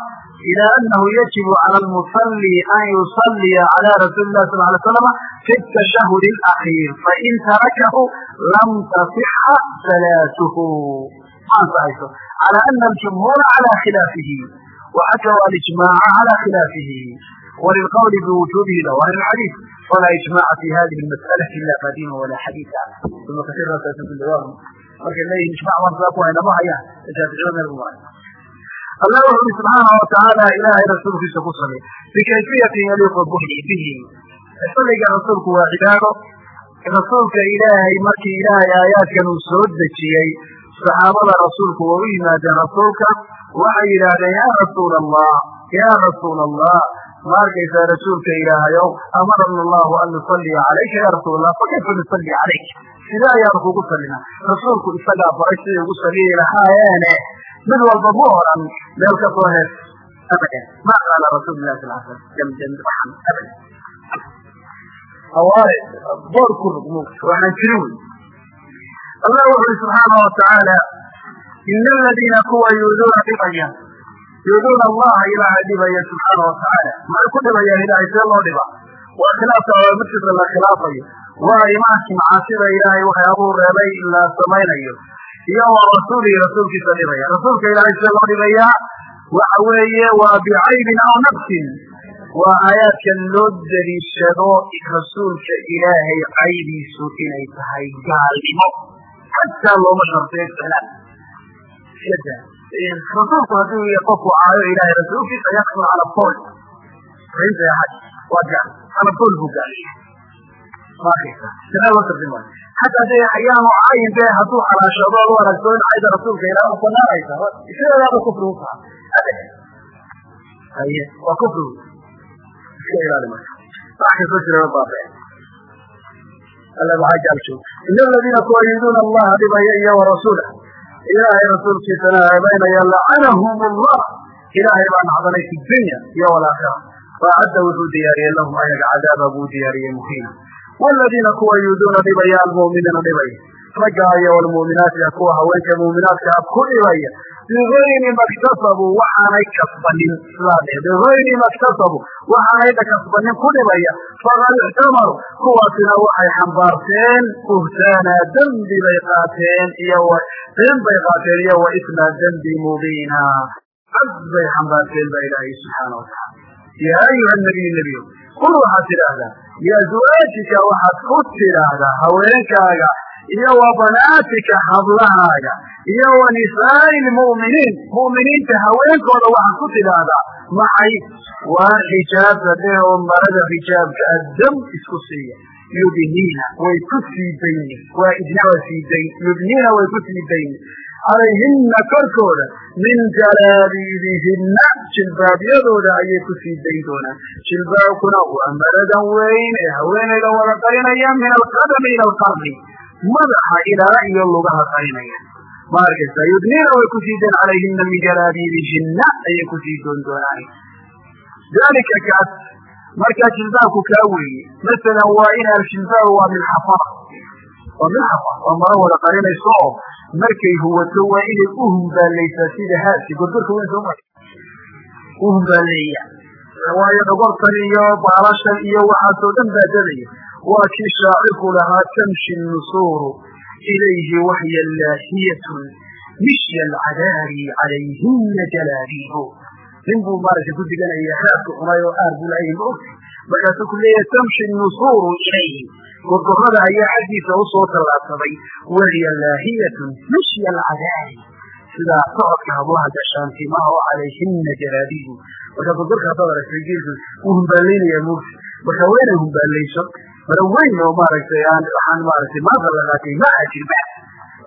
ila anahu yajibu cala lmusali an yusaliya cala rasuli lah sal lay slama fi tashahud اlakiir fain tarakahu lam tasixa salaatuhu maansaayso cala ana aljumhuura cala khilaafihi waxaka alijmaaca cala khilaafihi walilqawli biwujubihi dawahir xadiid walaa ijmaca fi hadihi mas'alati ila qadiima walaa xadiida uma kaiirmarkay leeyihiin ijmac baan saa ku hayna ma hayaan shaaficiyada meel bu maray allah wuxu uri subxaana watacaala ilaahay rasuulkiisa ku saliy bikayfiyatin yaliiqu bihi salliga rasuulku waa cibaado rasuulka ilaahay markii ilaahay aayaadkan uu soo dejiyey saxaabada rasuulku waa u yimaadeen rasuulka waxay yidhaahdeen yaa rasuul allah yaa rasuul allah ma arkaysaa rasuulka ilaahayow amarana allahu an nusalliya calayka ya rasuul allah fakayfa nusalli calayk sidee ayaanu kugu sallinaa rasuulku isagaa baray siday ugu salliyi lahaayeene mid walba mu oran meel ka soo hees. Abadan ma qaala rasuul lah sal slam jamjam waxan abadan. Hawaare boor ku rugmo waxaan jirin wey allah wuxu uri subxaana watacaala ina aladiina kuwa yuuduuna dhibaya yuuduuna allaha ilaahay dhibaya subxaana watacaala maxay ku dhibayaan ilahay see loo dhiba waa khilaafka awaamirtiisa la khilaafayo waa imaanki macaasida ilaahay waxay abuu reebay la samaynayo iyo wa rasuulihi rasuulkiisa dhibaya rasuulka ilaahay see loo dhibayaa waxa weeye waa bicaybin aw nafsin waa aayaadkan loo daliishado rasuulka ilaahay caydiisu inay tahay gaalnimo xataa looma shartiyo ictilaaf rasuulku hadduu qofku caayo ilahay rasuulkiisa yakfur cala bool rinta ahad waa gaal cala bool buu gaaliya ma arkaysa sinaa loo maayo xataa de ayaanu caayin be hadduu xalaashado u aragto in cayda rasuulka ilaah u banaanaysa sideedaaba kufri u taha abadan haye waa kufri iska ilaali marka wax kastoo jirana baabe alla maxaa gaaljoog ina aladiina kuwa yuduuna allaha dhibaya iyo warasuulah ilaahay rasuulkiisana eebaynaya lacanahum allah. Ilaahay baa nacdanay fi dunya iyo walaakhira faacadda wuxuu diyaariyey lahum ayaga cadaaba buu diyaariyey muhiina waladiina kuwa yuuduuna dhibaya almu'miniina dhibaya ragga iyo walmu'minaatiga kuwa haweenka mu'minaadka ah ku dhibaya bigayri maktasabuu waxaanay kasbanin. Sidaa dhe bigayri maktasabuu waxaanay kasbanin ku dhibaya. Faqad ixtamalu kuwaasina waxay xambaarteen buhtaana dembi bay qaateen iyo been bay qaateen iyo wa isma dembi mubiina. Cad bay xambaarteen ba ilaahay subxaana watacaala yaa ayuha nabiy nebiyo qul waxaad tidhaahdaa liazwaajika waxaad ku tidhaahdaa haweenkaaga iyo wa banaatika hablahaaga iyo wa nisaa'i lmu'miniin. Mu'miniinta haweenkooda waxaad ku tidhaahdaa maxay? Waa xijaabta dheh oo marada xijaabka addam isku siiya. Yudniina way ku sii dayni. Waa idna waa sii dayn yudniina way ku sii dayni. Calayhina korkooda min jalaabiibihinna jilbaabyadooda ayay ku sii dayn doonaan. Jilbaabkuna waa maradan weyn ee haweenayda wada qarinaya min alqadami ila alqarni madaxa ilaa iyo lugaha qarinaya ma arkaysa yudniina way ku sii dayn calayhina min jalaabiibihinna ayay ku sii doon doonaan. Dalika kaas markaa jilbaabku kaa weeye masalan waa inaan jilbaab waa min xafada waa min xafa waa maro wada qarinayso oo markay huwato waa inay u humbaalaysaa sida haasi. Gorgorka weyn soo mara u humbaaleeya. Waayo dhogortan iyo baalashan iyo waxaasoo dhan baa dadaya waa kii shaacirku lahaa tamshi nusuuru ilayhi wahya laahiyatun mishya alcadaari calayhina jalaabiibo nin buu maaragtay ku diganaya raadku cunay oo aar buu laayay ma ogti markaasuu ku leeyahay tamshi nusuuru ilayhi. Gorgorada ayaa xaggiisa u soo tallaabsaday wahiya laahiyatun mashya alcadaari. Sida socodka hablaha gashaantimaha oo calayhina jaraabibu marka gorgorka haddaad aragtay geelku wuu humbaalaynaya mugta marka waa inay humbaalayso mara weyn oo maaragtay aan waxaan maaragtay maanta la qaatay ma ajirba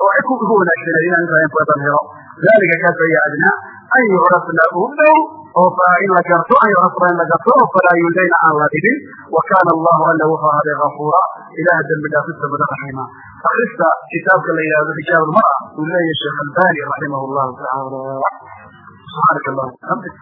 oo cid ku wanaagsaneed inaan intaa badan helo dalika kaas ayaa adnaa an yucrafna u dhow oo in la garto an yucrafna in la garto oo falaa yuldayna aan la dhibin wa kaana allahu alla wuxuu ahaday gafuura ilaha dembi dhaafista badan raxima akrista kitaabka la yihahdo xijaab almara uu leeyahay sheekh albani raximah llahu tacaala subxaanaka allahuma bixamdik